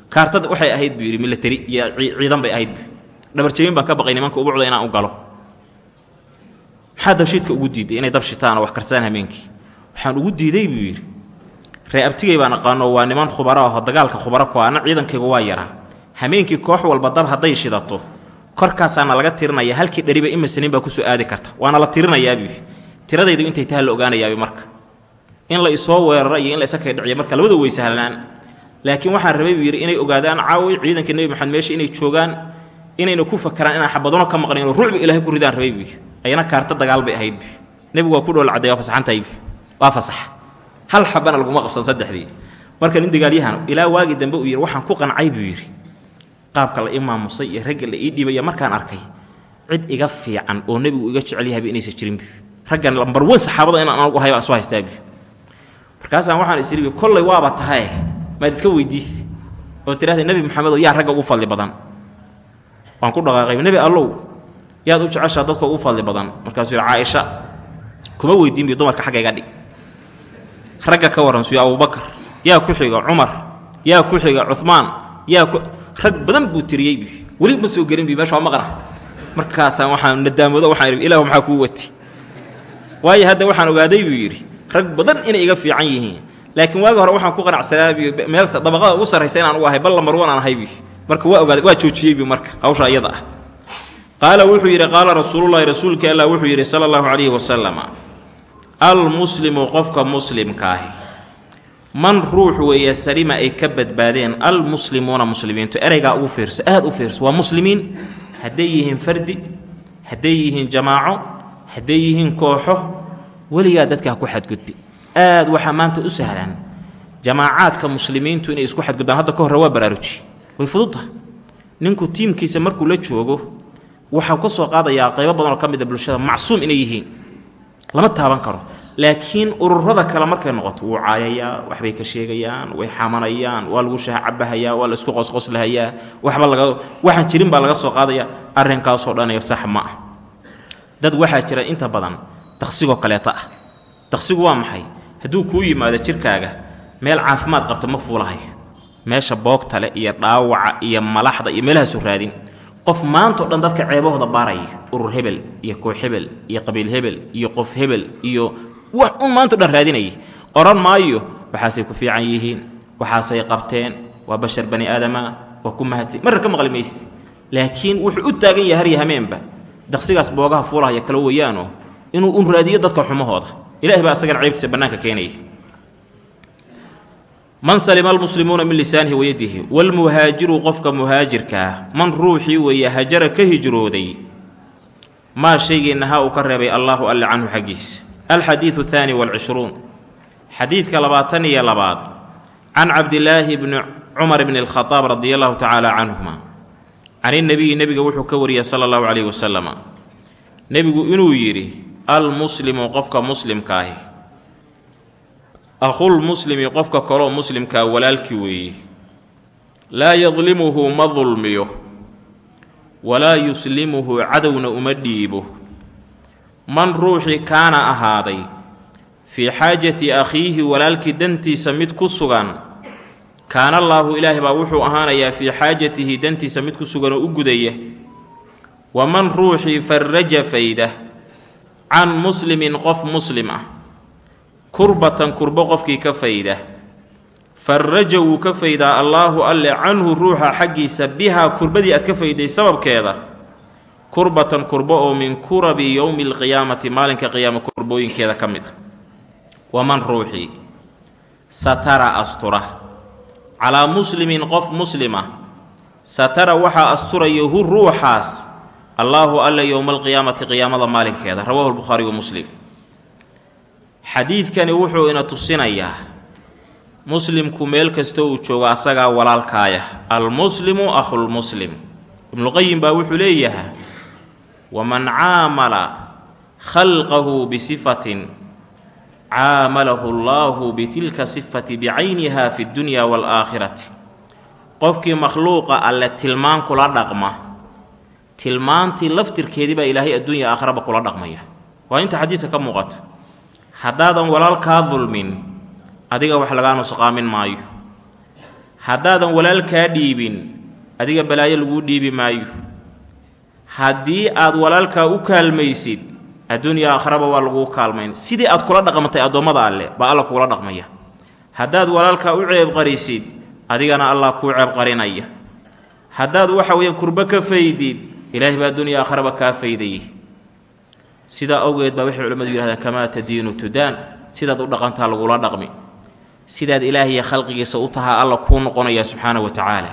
kaartada waxay ahayd buu yidhi milatari iyo ciidan bay ahayd. Bu dhabarjabin baan ka baqay nimanka ubucda inaan u galo. Maxaa dabshiidka ugu diiday inay dab wax karsaan hameenkii waxaan ugu diiday buu yidhi ree abtigay baan aqaano waa niman khubaro aho dagaalka khubaro ku ana ciidankaygu waa yaraa. Hameenkii koox walba dab hadday shidato. Korkaasaana laga tirinaya halkii dhariba imasanin baa ku soo aadi karta. Waana la tirinayaabi tiradaydu intay taha la ogaanayaabi marka. In la isoo weeraro iyo in la isa kay marka labada way sahlanaan laakiin waxaan rabay buu yidhi inay ogaadaan caawi ciidanka nebi maxamed meesha inay joogaan inayna ku fakaraan inaan xabadano ka maqnayn oo rucbi ilaahay ku ridaan rabay buu yidhi. Ayana kaarta dagaal bay ahayd bu nebigu waa ku dhool cadday waa fasaxantahay bu waa fasax. Hal xabana laguma qabsan saddexdii. Marka nin dagaalyahan ilaa waagii dambe uu yidhi waxaan ku qancay buu yidhi. Qaabka la ii iyo ragga la ii dhiibaya markaan arkay cid iga fiican oo nebigu iga jecel yahayba inaysan jirinbu raggan lambar wan saxaabada inaan anugu ahay baan soo haystaabi markaasaan waxaan isiribi kollay waaba tahae maad iska weydiisi oo tidhahda nebi maxamedow yaa ragga ugu fadli badan. Waan ku dhaqaaqay nebi allow yaad u jeceshaa dadka ugu fadli badan. Markaasuu yidhi caaisha kuma weydiinbi dumarka xagga dhig. Ragga ka warran suyo abubakar yaa ku xiga cumar yaa ku xiga cumaan yaa ku rag badan buu tiriyeybi weli ma soo gelinbi meesha waa maqna markaasaan waxaan nadaamoodo waxaan idhi ilahu maxaa kuu watay? Waayo hadda waxaan ogaaday buu yidhi rag badan inay iga fiican yihiin laakiin waagi hore waxaan ku qanacsanaabi meel dabaqada ugu sarraysa inaan u ahay bal lamar wan aan ahaybi marka waa ogaaday waa joojiyeybi marka hawsha iyada ah. Qaala wuxuu yidhi qaala rasuulullahi rasuulka allah wuxuu yidhi sala allahu calayhi wasalama almuslimu qofka muslimkaahi man ruux weeye salima ay ka badbaadeen almuslimuuna muslimiintu ereygaa ugu fiirso aad u fiirso waa muslimiin hadday yihiin fardi hadday yihiin jamaaco hadday yihiin kooxo weligaa dadka ha ku xadgudbi aad waxaa maanta u sahlan. Jamaacaadka muslimiintu inay isku xadgudbaan hadda ka horre waa baraaruji. Way fududtaha ninku tiimkiisa markuu la joogo waxau ka soo qaadayaa qaybo badan oo ka mid a bulshada. Macsuum inay yihiin. Lama taaban karo. Laakiin ururada kale markay noqoto wuu caayayaa waxbay ka sheegayaan way xamanayaan waa lagu shahacabahayaa waa la isku qosqoslahayaa waxba laga waxaan jirin baa laga soo qaadaya. Arrinkaasoo dhanayo sax ma ah. Dad waxaa jira inta badan daqsigoo kaleeta ah. Daqsigu waa maxay hadduu kuu yimaado jirkaaga meel caafimaad qabta ma fuulahayo meesha boogta leh iyo dhaawaca iyo malaxda iyo meelahaasu raadin. Qof maantao dhan dadka ceebahooda baaraya urur hebel iyo koox hebel iyo qabiil hebel iyo qof hebel iyo wax un maantao dhan raadinayay. Odhan maayo waxaasay ku fiican yihiin waxaasay qabteen waa bashar bani aadama waa ku mahadsan marra ka maqli maysi laakiin wuxuu u taagan yahay harya hameenba daqsigaas boogaha fuulahaya kala weyaanoo inuu un raadiyo dadka xumahooda ilahay baa asagana ceybtiisa bannaanka keenaya. Man salima almuslimuuna min lisaanihi wayadihi walmuhaajiru qofka muhaajirkaa man ruuxii weeye hajara ka hijrooday maa shaygii nahaa uu ka reebay allaahu alle canhu xaggiisa alxadiidu athaani walcishruun. Xadiidka labaatan iyo labaad can cabdilaahi bni cumar bni alkhadaab radia allahu tacaala canhuma can innebiyi nebiga wuxuu ka wariyay sala allahu calayhi wasalama nebigu inuu yidhi almuslimu qofka muslimka ahi akhul muslimi qofka kaloo muslimkaa walaalkii weeye laa yadlimuhu ma dulmiyo walaa yuslimuhu cadowna uma dhiibo. Man ruuxii kaana ahaaday fii xaajati akhiihi walaalkii dantiisa mid ku sugan kaana allaahu ilaahay baa wuxuu ahaanayaa fii xaajatihi dantiisa mid ku sugan oo u gudaya. Wa man ruuxii farraja fayda can muslimin qof muslim ah. Kurbatan kurbo qofkii ka fayda. Farraja wuu ka faydaa allaahu alle canhu ruuxa xaggiisa bihaa kurbadii aad ka fayday sababkeeda. Kurbatan kurbo oo min kurabi yowmi alqiyaamati maalinka qiyaama kurbooyinkeeda ka mid. Ah waman ruuxii? Satara astura. Calaa muslimin qof muslima. Satara waxaa asturaya hu ruuxaas allaahu alle yowma alqiyaamati qiyaamada maalinkeeda rawaahu wa muslim. Xadiidkani wuxuu ina tusinayaa muslimku meel kasta uu joogo asagaa walaalkaaya. Almuslimu akhulmuslim ibnuqayim baa wuxuu leeyahay waman caamala khalqahu bisifatin caamalahu allaahu bitilka sifati bicayniha fi dunya waalaakhirati qofkii makhluuqa alle tilmaan kula dhaqma tilmaantii laftirkeedii baa ilaahay adduunya aakhiraba kula dhaqmaya. Waa inta xadiiska ka muuqata. Haddaadan walaalkaa dulmin adiga wax lagaa nusqaamin maayo. Haddaadan walaalkaa dhiibin adiga balaayo laguu dhiibi maayo. Haddii aad walaalkaa u kaalmaysid adduunya aakharaba waa laguu kaalmayn. Sidii aad kula dhaqmantay addoommada alle baa alla kugula dhaqmaya. Haddaad walaalkaa u ceebqarisid adigana allah kuu ceebqarinaya haddaad waxa weeye kurbo ka faydid ilaahay baa adduunya aakharaba kaa faydayay. Sidaa awgeed baa waxay culimmadu yihahdeen kamaa tadiinu tudaan. Sidaad u dhaqantaa lagula dhaqmi. Sidaad ilaahiya khalqigiisa u tahaa alla kuu noqonaya subxaana wa tacaala.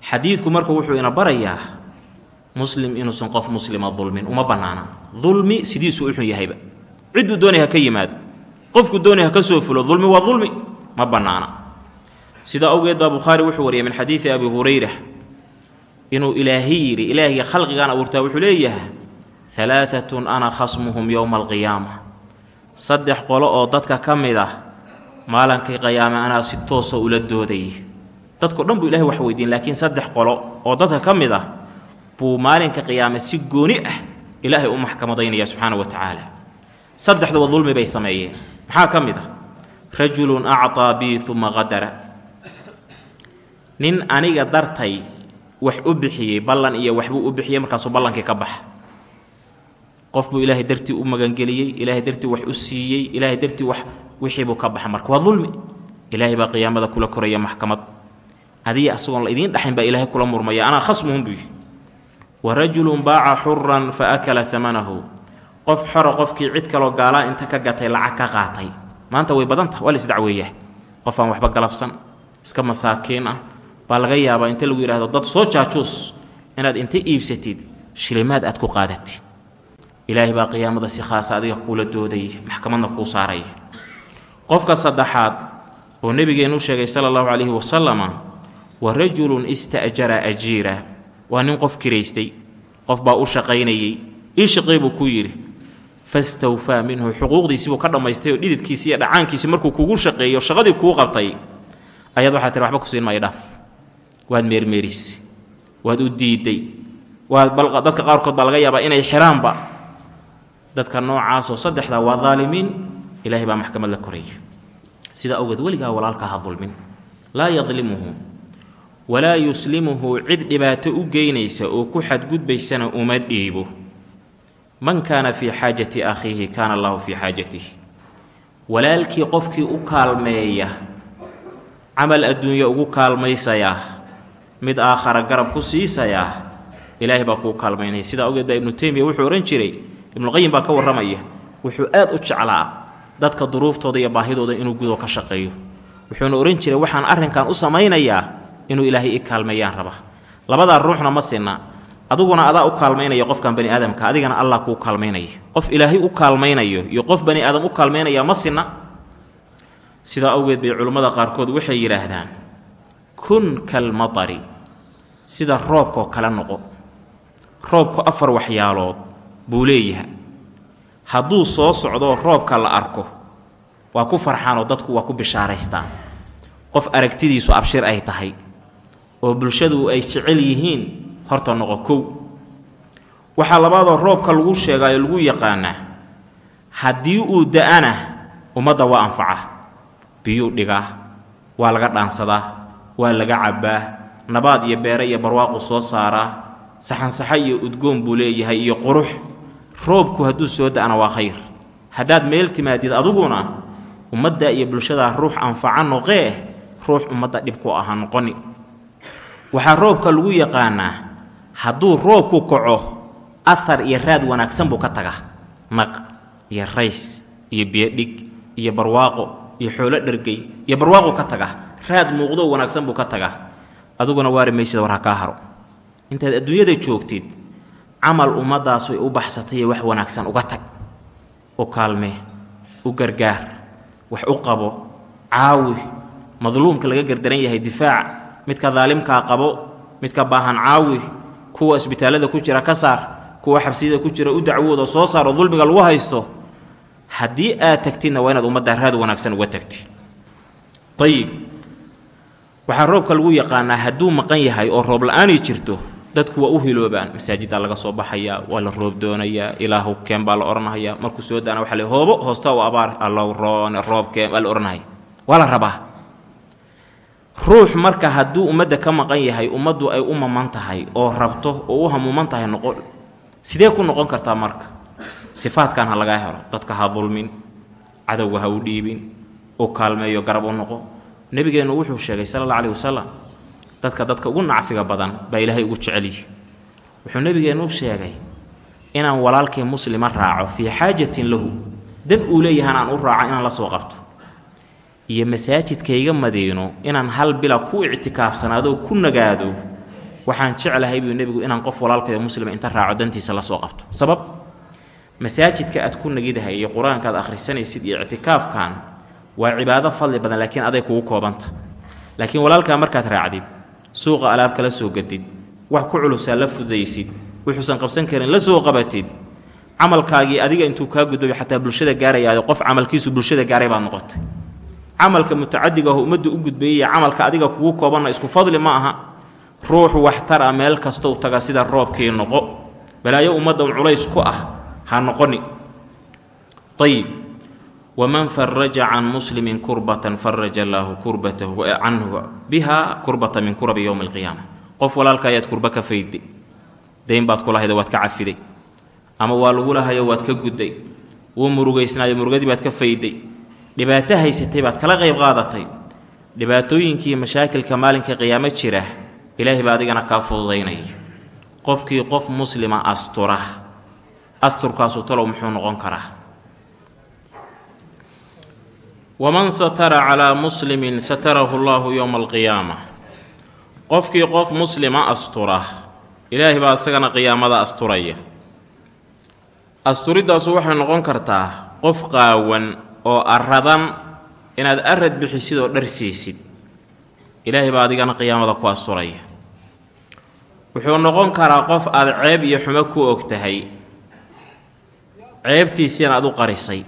Xadiidku marka wuxuu ina barayaa muslim inuusan qof muslima dulmin. Uma bannaana. Dulmi sidiisuu u xun yahayba. Cidduu doonay ha ka yimaado. Qofku doonay ha ka soo fulo dulmi waa dulmi. Ma bannaana. Sidaa awgeed baa bukhaari wuxuu wariyay min xadiidi abi hurayra inuu ilaahay yidhi ilaahiga khalqigan abuurtaa wuxuu leeyahay alaaatun ana khasmuhum yowma alqiyaama saddex qolo oo dadka ka mid ah maalinkii qiyaame anaa si toosa ula doodayay dadko dhan buu ilahay wax weydiin laakiin saddex qolo oo dadka ka mid ah buu maalinka qiyaame si gooni ah ilaahay u maxkamadaynaya subxaana wa tacaala. Saddexduba dulmi bay sameeyeen. Maxaa ka mid ah? Rajulun acطaa bii uma qadara. Nin aniga dartay wax u bixiyey ballan iyo waxbuu u bixiyey markaasuu ballankii ka baxa. Qof buu ilaahay dartii u magangeliyey ilaahay dartii wax u siiyey ilaahay dartii wax wixiibuu ka baxa. Marka waa dulmi. Ilaahay baa qiyaamada kula koraya maxkamad. Adiga asagoon la idiin dhaxayn baa ilaahay kula murmaya anaa khasmuhum buu yihi wa rajulun baaca xuran fa akala amanahu qof xora qofkii cid kaloo gaalaa inta ka gatay lacag ka qaatay. Maanta way badantah waa laisdacweeyaa qof aan waxba galafsan iska masaakiin ah baa laga yaabaa inta lagu yidhahdo dad soo jaajuus inaad inta iibsatid shilimaad aad ku qaadatid ilaahay baa qiyaamada si khaasa adiga kuula doodayay maxkamadna kuu saaraya qofka saddexaad oo nebigeennu sheegay sala allahu calayhi wasalama wa rajulun ista'jara ajiira waa nin qof kiraystay qof baa u shaqaynayey ii shaqey buu ku yidhi fastawfaa minhu xuquuqdiisiibuu ka dhammaystay oo dhididkiisi iyo dhacaankiisi markuu kugu shaqeeyo shaqadii kuu qabtay. Ayaad waxaa tiri waxba ku siin maayo dhaaf waad meermeerisay. Waad u diiday. Dadka qaarkood baa laga yaabaa inay xiraanba. Dadka noocaasoo saddexdaa waa daalimiin ilaahay baa maxkamad la koraya. Sidaa awgeed weligaa walaalka ha dulmin. Laa yadlimuhu walaa yuslimuhu cid dhibaato u geynaysa oo ku xadgudbaysana uma dhiibo. Man kaana fii xaajati akhiihi kaana allahu fii xaajatihi. Walaalkii qofkii u kaalmeeya camal adduunya ugu kaalmaysayaa mid aakhara garab ku siisayaa ilaahay baa kuu kaalmaynaya. Sidaa ogeed baa ibnu teymiya wuxuu odhan jiray ibnuqayim baa ka warramaya wuxuu aad u jeclaa dadka duruuftooda iyo baahidooda inuu gudo ka shaqeeyo. Wuxuuna odhan jiray waxaan arrinkan u samaynayaa inuu ilaahay i kaalmeeyaan raba. Labadaa ruuxna ma sinna. Adiguna adaa u kaalmaynaya qofkan bani aadamka adigana allah kuu kaalmaynaya. Qof ilaahay u kaalmaynayo iyo qof bani aadam u kaalmaynaya ma sinna. Sidaa awgeed bay culimmada qaarkood waxay yidhaahdaan kun kalmatari sida roobkaoo kale noqo. Roobku afar waxyaalood buu leeyahay. Hadduu soo socdoo roobka la arko waa ku farxaanoo dadku waa ku bishaaraystaan. Qof aragtidiisu abshir ay tahay oo bulshadu ay jecel yihiin horta noqo kow. Waxaa labaadoo roobka lagu sheegaayo lagu yaqaanaa haddii uu da'ana ummadda waa anfaca. Biyuu dhigaa waa laga dhaansadaa waa laga cabbaa. Nabaad iyo beere iyo barwaaqu soo saaraa saxansaxo iyo udgoon buu leeyahay iyo qurux. Roobku hadduu soo da'ana waa khayr. Haddaad meel timaadid adiguna ummadda iyo bulshada ruux anfaca noqee? Ruux ummadda dhibku ahaa noqoni. Waxaa roobka lagu yaqaanaa hadduu roobku kaco ahar iyo raad wanaagsan buu ka tagaa naq iyo rays iyo biyodhig iyo barwaaqo iyo xoolo dhergay iyo barwaaqu ka taga raad muuqdo wanaagsan buu ka tagaa. Adiguna waari maysida war ha kaa haro. Intaad adduunyada joogtid camal ummaddaas way u baxsatay wax wanaagsan uga tag. U kaalmee u gargaar wax u qabo caawi. Madluumka laga gardaran yahay difaac. Midka daalimkaa qabo midka baahan caawi. Kuwa isbitaallada ku jira ka saar kuwa xabsiyada ku jira u dacwooda soo saaro dulmiga lagu haysto. Haddii aad tagtidna waa inaad ummadda raad wanaagsan uga tagti. Ayib waxaa roobka lagu yaqaanaa hadduu maqan yahay oo roob la'aanay jirto dadku waa u hiloobaan. Masaajiddaa laga soo baxayaa waa la roob doonayaa ilaahu keen baa la odhanhayaa markuu soo daana waa le hoobo hoosta u abaar allow roone roobkeen baa la odhanhaya waa la rabaa. Ruux marka hadduu ummadda ka maqan yahay ummaddu ay u maman tahay oo rabto oo u hamuuman tahay noqo sidee ku noqon kartaa marka? Sifaadkan ha lagaa helo. Dadka ha dulmin cadowga ha u dhiibin u kaalmeeyo garab u noqo nebigeennu wuxuu sheegay sala alla alih wasalam dadka dadka ugu nacfiga badan baa ilaahay ugu jecelyihi wuxuu nebigeennu sheegay inaan walaalkii muslima raaco fii xaajatin lahu dan uu leeyahan aan u raaco inaan la soo qabto. Iyo masaajidkayga madiino inaan hal bila ku ictikaafsanaadoo ku nagaado waxaan jeclahay buu nebigu inaan qof walaalkeeda muslima inta raaco dantiisa la soo qabto. Sabab masaajidka aad ku nagidahay iyo qur'aanka aad akhrisanaysid iyo ictikaafkan waa cibaado fadli badan laakiin aday kugu koobanta. Laakiin walaalkaa markaad raacdid suuqa alaab kala soo gadid wax ku culusaa la fudaysid wuxuusan qabsan karin la soo qabatid camalkaagii adiga intuu kaa gudbay xataa bulshada gaarayaayo qof camalkiisu bulshada gaaray baad noqotay. Camalka mutacadiga ah ummadda u gudbayay iyo camalka adiga kugu koobanna isku fadli ma aha. Ruux waxtar a meel kastou taga sida roobkii noqo. Balaayo ummadda culays ku ah ha noqoni. Ayib waman faraja can muslimin kurbatan faraja allaahu kurbatahu canhu biha kurbata min kurabi yowmi alqiyaama qof walaalka ayaad kurba ka fayday dayn baad kulahaydo waad ka cafiday ama waa lagu lahayo waad ka gudday wuu murugaysnaayo murugadii baad ka fayday dhibaato haysatay baad kala qayb qaadatay dhibaatooyinkii mashaakilka maalinka qiyaamo jira ilaahay baa adigana kaa fududaynaya qofkii qof muslima astura asturkaasu talow muxuu noqon karaa waman satara calaa muslimin satarahu llaahu yowma alqiyaama qofkii qof muslima astura ilaahay baa isagana qiyaamada asturaya asturidaasu waxay noqon kartaa qof qaawan oo aradan inaad arad bixisid oo dhar siisid ilaahay baa adigana qiyaamada ku asturaya wuxuu noqon karaa qof aad ceeb iyo xumo ku og tahay ceebtiisiina aad u qarisay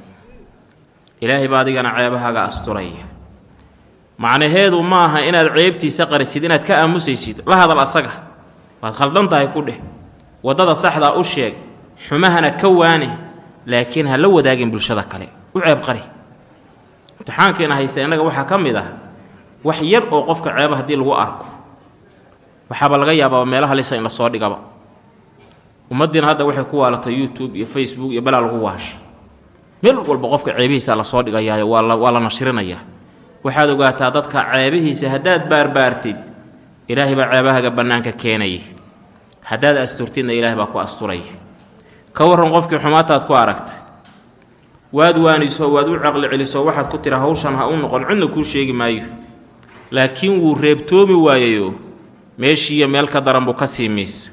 ilaahay baa adigana ceebahaaga asturaya macnaheedu ma aha inaad ceebtiisa qarisid inaad ka aamusaysid. La hadal asaga. Waad khaldan tahay ku dheh. Waddada saxdaa u sheeg xumahana ka waane laakiin ha la wadaagin bulshada kale. U ceeb qari. Imtixaankiina haysta innaga waxaa ka mid ah wax yar oo qofka ceeba haddii lagu arko. Waxaaba laga yaabaa meelaha lisa in la soo dhigaba. Ummaddiina hadda waxay ku waalatay youtube iyo facebook iyo balaa lagu waasha meel walba qofka ceebihiisa la soo dhigayaayo waa la nashrinayaa waxaad ogaataa dadka ceebihiisa haddaad baarbaartid ilaahay baa ceebahaga bannaanka keenaya haddaad asturtidna ilaahay baa ku asturaya ka warran qofkii xumaataad ku aragta waad waaniso waad u caqli celiso waxaad ku tira hawshan ha u noqon cidna kuu sheegi maayo. Laakiin wuu reebtoomi waayayo meeshiiyo meel ka daran buu ka sii miis.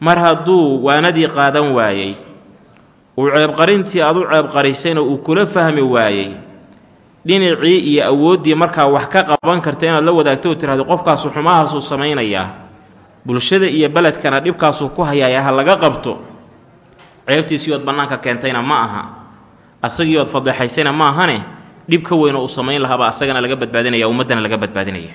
Mar hadduu waanadii qaadan waayey uu ceebqarintii aad u ceebqarisayna uu kula fahmi waayey. Dhinacii iyo awooddii markaa wax ka qaban karta inaad la wadaagto oo tirahdo qofkaasu xumahaasuu samaynayaa bulshada iyo beledkana dhibkaasuu ku hayaaya ha laga qabto. Ceebtiisii ood bannaanka keentayna ma aha. Asagii ood fadeexaysayna ma ahane dhib ka weyn oo uu samayn lahaaba asagana laga badbaadinaya ummaddana laga badbaadinaya.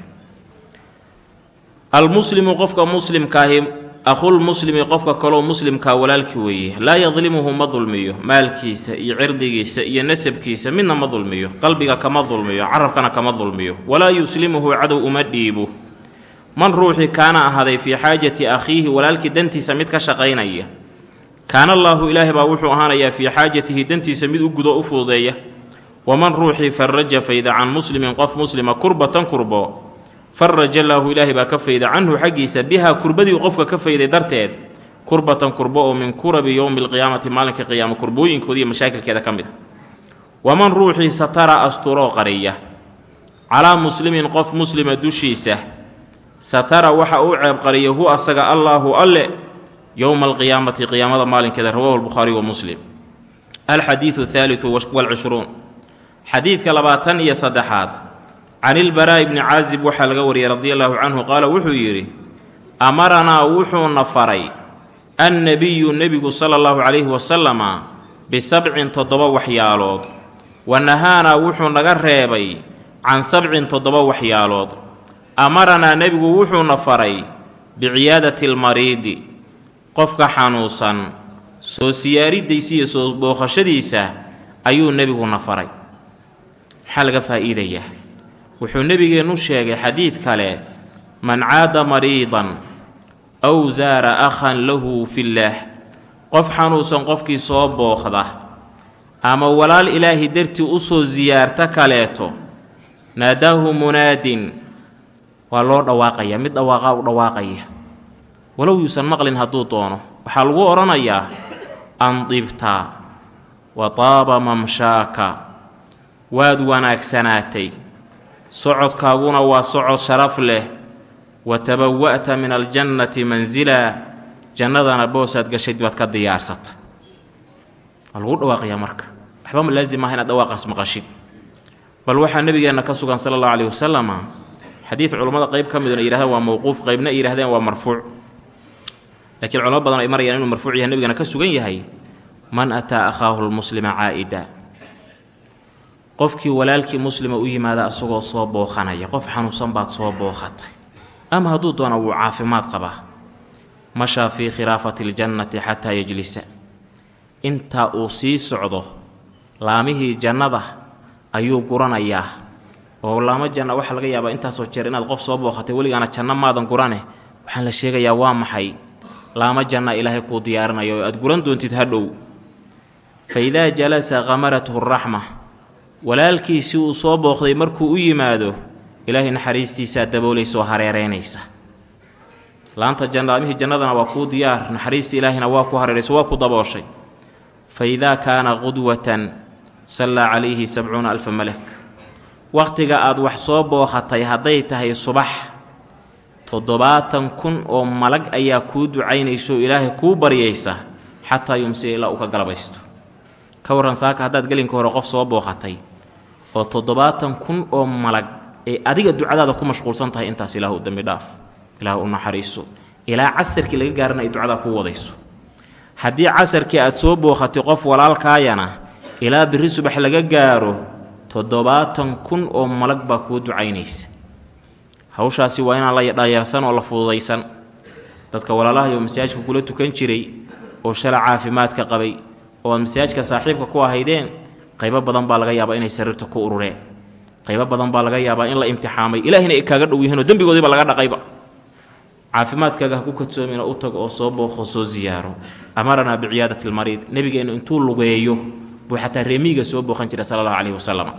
Almuslimu qofka muslimkaahi akhulmuslimi qofka kaloo muslimkaa walaalkii weeye laa yadlimuhu ma dulmiyo maalkiisa iyo cirdigiisa iyo nasabkiisa midna ma dulmiyo qalbiga kama dulmiyo carabkana kama dulmiyo. Walaa yuslimuhu cadow uma dhiibo man ruuxii kaana ahaaday fii xaajati akhiihi walaalkii dantiisa mid ka shaqaynaya. Kaana allaahu ilaahay baa wuxuu ahaanayaa fii xaajatihi dantiisa mid u gudo u fududeeya. Waman ruuxii faraja fayda can muslimin qof muslima kurbatan kurbo faraja allaahu ilaahay baa ka fayda canhu xaggiisa bihaa kurbadii qofka ka fayday darteed kurbatan kurbo oo min kurabi yowmi alqiyaamati maalinka qiyaama kurbooyinkooda iyo mashaakilkeeda ka mid a waman ruuxii satara asturoo qariya calaa muslimin qof muslima dushiisa satara waxa uu ceebqariya hu asaga allaahu alle yowma alqiyaamati qiyaamada maalinkeeda rawahu lbukhaariy wa muslim. Alxadiidu athaalidu walcishruun xadiidka labaatan iyo saddexaad can ilbaraa'i bni caazib waxaa laga wariyey radia allaahu canhu qaala wuxuu yidhi amaranaa wuxuuna faray annebiyu nebigu sala allahu calayhi wasalama bisabcin toddoba waxyaalood wa nahaanaa wuxuu naga reebay can sabcin toddoba waxyaalood amaranaa nebigu wuxuuna faray biciyaadati almariidi qofka xanuunsan soo siyaaridaysa iyo soo booqashadiisa ayuu nebiguna faray maxaa laga faa'iidayaa wuxuu nebigeennu sheegay xadiid kale man caada mariidan aw saara akhan lahu fillaah qof xanuunsan qofkii soo booqda ama walaal ilaahi dartii u soo siyaarta kaleeto naadaahu munaadin waa loo dhawaaqaya mid dhawaaqaa u dhawaaqaya. Walow yuusan maqlin hadduu doono waxaa lagu odhanayaa andibta wa taaba mamshaaka waad wanaagsanaatay socodkaaguna waa socod sharaf leh. Wa tabawa'ta min aljannati mansila jannadana boosaad gashayd baad ka diyaarsata waa lagu dhawaaqayaa marka. Waxba ma laazim aha inaad dhawaaqaas maqashid. Bal waxaa nebigeenna ka sugan sala allahu caleyhi wasalama xadiid culammada qayb ka miduna yidhahdeen waa mowquuf qaybna ay yidhahdeen waa marfuuc. Laakiin culamo badan ay marayaan inuu marfuuc yahay nebigana ka sugan yahay man ataa akhaahu lmuslima caa'ida qofkii walaalkii muslima u yimaada asagoo soo booqanaya qof xanuunsan baad soo booqatay ama hadduu doona wuu caafimaad qabaa mashaa fii khilaafati ljannati xataa yejlisa intaa uu sii socdo laamihii jannada ayuu guranayaa oo laamo janna waxaa laga yaabaa intaasoo jeer inaad qof soo booqatay weligaana janno maadan gurane waxaan la sheegayaa waa maxay? Laamo janna ilaahay kuu diyaarinayo oo aad guran doontid hadhow. Fa idaa jalasa kamarathu raxma walaalkiisii uu soo booqday markuu u yimaado ilaahay naxariistiisaa daboolaysaoo hareereynaysa laanta laamihii jannadana waa kuu diyaar naxariista ilaahayna waa ku hareerayso waa ku dabooshay. Fa idaa kaana qudwatan sallaa calayhi sabcuuna alfa malak. Wakhtiga aad wax soo booqatay hadday tahay subax toddobaatan kun oo malag ayaa kuu ducaynayso oo ilaahay kuu baryaysa xataa yumsiya ilaa uu ka galabaysto ka warran saaka haddaad gelinka hore qof soo booqatay oo toddobaatan kun oo malag ee adiga ducadaada ku mashquulsan tahay intaas ilaahu dembi dhaaf ilaahu u naxariiso. Ilaa casarkii laga gaarana ay ducadaa kuu wadayso. Haddii casarkii aad soo booqatay qof walaalkaayana ilaa birri subax laga gaaro toddobaatan kun oo malag baa kuu ducaynaysa. Hawshaasi waa inaan la dhayarsan oo la fududaysan. Dadka walaalahayo masaajidka kula tukan jiray oo shala caafimaadka qabay oo aad masaajidka saaxiibka ku ahaydeen qaybo badan baa laga yaabaa inay sariirta ku urureen. Qaybo badan baa laga yaabaa in la imtixaamay. Ilaahina ay kaaga dhow yihiinoo dembigoodiiba laga dhaqayba. Caafimaadkaaga ha ku kadsoomina u tag oo soo booqo soo siyaaro amaranaa biciyaadati lmariid nebigeennu intuu lugeeyo buu xataa reemiiga soo booqan jiray sala allahu caleyhi wasalam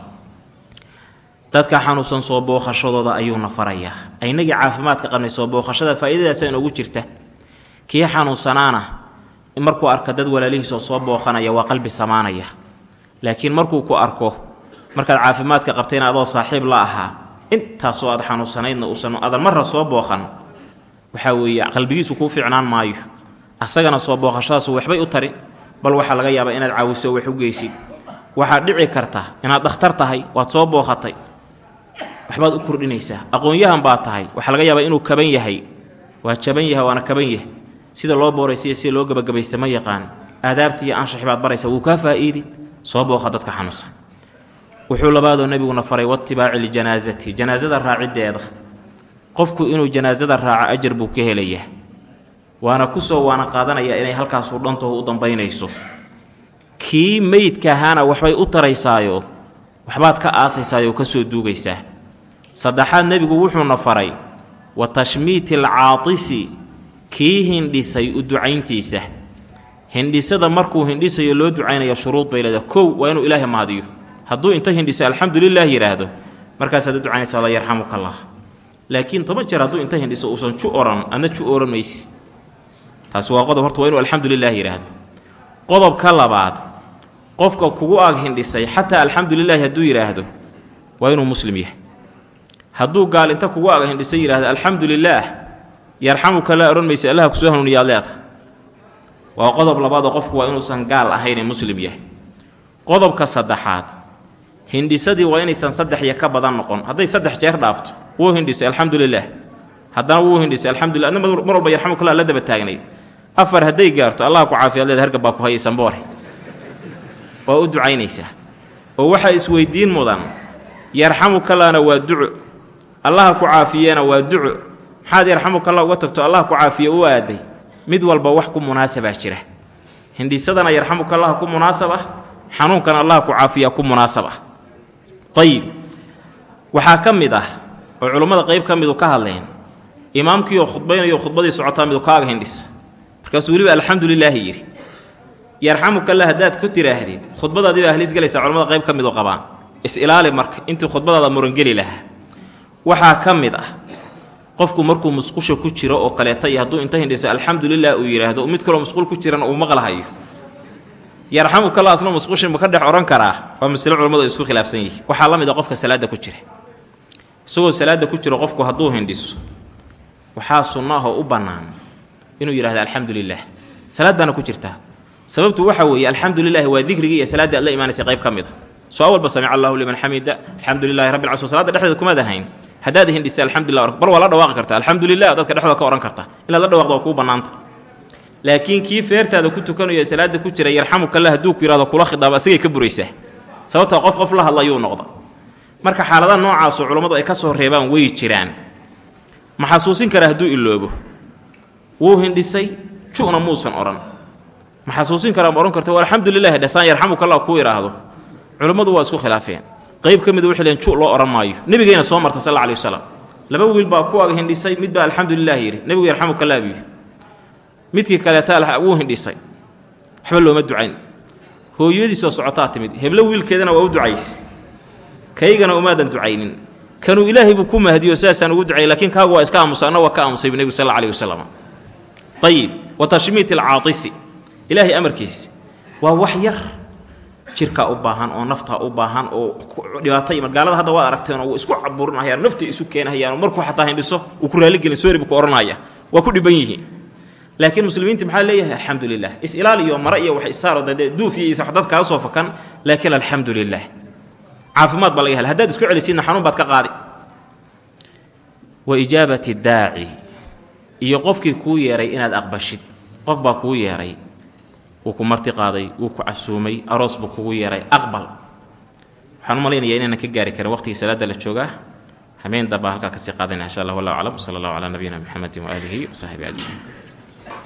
dadka xanuunsan soo booqashadooda ayuuna farayaa aynagii caafimaadka qabnay soo booqashada faa'iidadaasa inoogu jirta. Kii xanuunsanaana markuu arka dad walaalihiisoo soo booqanaya waa qalbi samaanaya laakiin markuu ku arko markaad caafimaadka qabtayna adoo saaxiib la ahaa intaasoo aad xanuunsanaydna uusan adan marra soo booqan waxaa weeye qalbigiisu kuu fiicnaan maayo. Asagana soo booqashadaasu waxbay u tarin bal waxaa laga yaabaa inaad caawiso wax u geysid waxaad dhici karta inaad dhakhtar tahay waad soo booqatay. Waxbaad u kordhinaysaa aqoon-yahan baad tahay. Waxaa laga yaabaa inuu kaban yahay. Waa jaban yahay waana kaban yahay. Sida loo booraysiiyo sida loo gebagabaysta ma yaqaan. Aadaabti iyo anshaxi baad baraysa wuu kaa faa'iidi soo booqa dadka xanuunsan. Wuxuu labaadoo nebiguna faray watibaaci ljanaasati janaasada raaciddeeda qofku inuu janaasada raaco ajar buu ka helayaa. Waana ku soo waana qaadanaya inay halkaasuu dhantaho u dambaynayso. Kii meydka ahaana waxbay u taraysaayo waxbaad ka aasaysaayoo ka soo duugaysaa. Saddexaad nebigu wuxuuna faray wa tashmiiti alcaatisi kii hindhisay u ducayntiisa hindhisada markuu hindhisayo loo ducaynayo shuruud bay leedahay. Kow waa inuu ilaahay mahadiyo hadduu inta hindhiso alxamdulilah yidhaahdo markaasaad u ducaynaysa alla yarxamuka laakiin toban jeer hadduu inta hindhiso uusan ju oran adna ju oran maysi. Taasi waa qodob horta waa inuu alxamdulilah yidhaahdo qodobka labaad qofka kugu ag hindhisay xataa alxamdulilaahi hadduu yidhaahdo waa inuu muslim yahay. Hadduu gaal inta kugu ag hindhisay yidhahdo alxamdu lilaah yarxamuka laa maysa allaha ku soo hanuuniyaad leedahay waa qodob labaadoo qofku waa inuusan gaal ahaynee muslim yahay. Qodobka saddexaad hindhisadii waa inaysan saddex iyo ka badan noqon. Hadday saddex jeer dhaafto wuu hindhisay alxamdu lilaah haddana wuu hindhisay alxamdulillah adna mar walba yarxamukallah la daba taagnayd. Afar hadday gaarto allah ku caafiyaad leeda hargab baa ku hayaysan boore. Waa u ducaynaysaa. Oo waxaa isweydiin mudan. Yarxamukallahna waa duco allaha ku caafiyena waa duco maxaad yarxamukallah uga tagto allah ku caafiye u aaday mid walba wax ku munaasabaa jira. Hindhisadana yarxamukallaha ku munaasab ah xanuunkana allah ku caafiya ku munaasab ah ayib waxaa ka mid ah oo culummada qayb ka midu ka hadleen imaamkiioo khudbaynayo khudbadii socotaa midu kaaga hindhisa markaasuu weliba alxamdu lilaahi yidhi yarxamukallah haddaad ku tiraahdid khudbadaadii baa haliis galaysaa culamada qayb ka midu qabaan. Is-ilaali marka intii khudbadaada murangeli lahaa. Waxaa ka mid ah qofku markuu musqusha ku jiro oo kaleeta iyo hadduu inta hindhiso alxamdulilah uu yidhaahdo mid kaloo musqul ku jirana uu maqlahayo yarxamukallah asna musqushin ma ka dhex odhan karaa? Waa masle culamadu isku khilaafsan yihi waxaa la mid a qofka salaadda ku jira. Isagoo salaadda ku jiro qofku hadduu hindhiso waxaa sunno u bannaan inuu yidhahdo alxamdu lilah ku jirtaa sababtu waxa weeye alxamdu waa dikrigii iyo salaaddii aad imaanaysa qayb ka mid a soo awalba samica allahu liman xamida alxamdu lilahi rabbi alcasr salaadda dhexdeeda kumaadan hayn haddaad hindhisa alxamdulilah bar waa la dhawaaqi karta alxamdu lilah dadka dhexdooda ka odhan karta. Inaad la dhawaaqdo waa kuu bannaanta. Laakiin kii feertaada ku tukanayo ee salaadda ku jira yarxamukallah hadduu ku yihahdo kula khidaabo asagay ka buraysaa. Sababtoo qof qof la hadlayuu noqda marka xaaladaha noocaasoo culammadu ay ka soo reebaan way jiraan. Ma xasuusin kara hadduu iloobo wuu hindhisay ju'na muusan odhan ma xasuusin karaa ma odhan karta waa alxamdu lilahi dhasaan yarxamukallah kuu idhaahdo culummadu waa isku khilaafeen qayb ka mida waxay leen ju loo odhan maayo. Nebigayna soo marta sal alla alay wasalam laba wiil baa ku ag hindhisay mid baa alxamdu lilah yidhi nebigu yarxamukallah buu yidhi. Midkii kaleeta wuu hindhisay waxba looma ducayn. Hooyadiisoo socotaa timid heblo wiilkeedana waa u ducays. Kaygana umaadan ducaynin. Kanuu ilaahay buu ku mahdiyo sidaasaan ugu ducayay lakiin kaagu waa iska aamusa anna waa ka aamusay bu nebigu sal alla wasalam ayib wa tashmiit alcaatisi ilaahay amarkiisa waa wax yar jirkaa u baahan oo naftaa u baahan oo dhibaato magaalada hadda waad aragteenoo wuu isku caburinahayaan naftii isu keenahayaan markuu xataa hindhiso uu ku raaligelin soori ku odhanaya waa ku dhiban yihiin. Laakiin muslimiinta maxaa leeyahay? Alxamdu lilah is-ilaal iyo mare iyo wax isaaro dee duuf iyo dad kaga soo fakan laakiin alxamdu lilah caafimaad baa laga hela haddaad isku celisidna xanuun baad ka qaadi. Wa ijaabati daaci. Iyo qofkii kuu yeeray inaad aqbashid. Qof baa kuu yeeray wuu ku marti qaaday wuu ku casuumay aroos buu kugu yeeray aqbal. Waxaan u malaynayaa inaanan ka gaari karin waqtigii salaadda la joogaa. Hameen dambaa halkaa ka sii qaadanaya insha allah wallahu aclam sala allahu calaa nabiyina maxamedin waaalihi wasaxbihi ajmaciin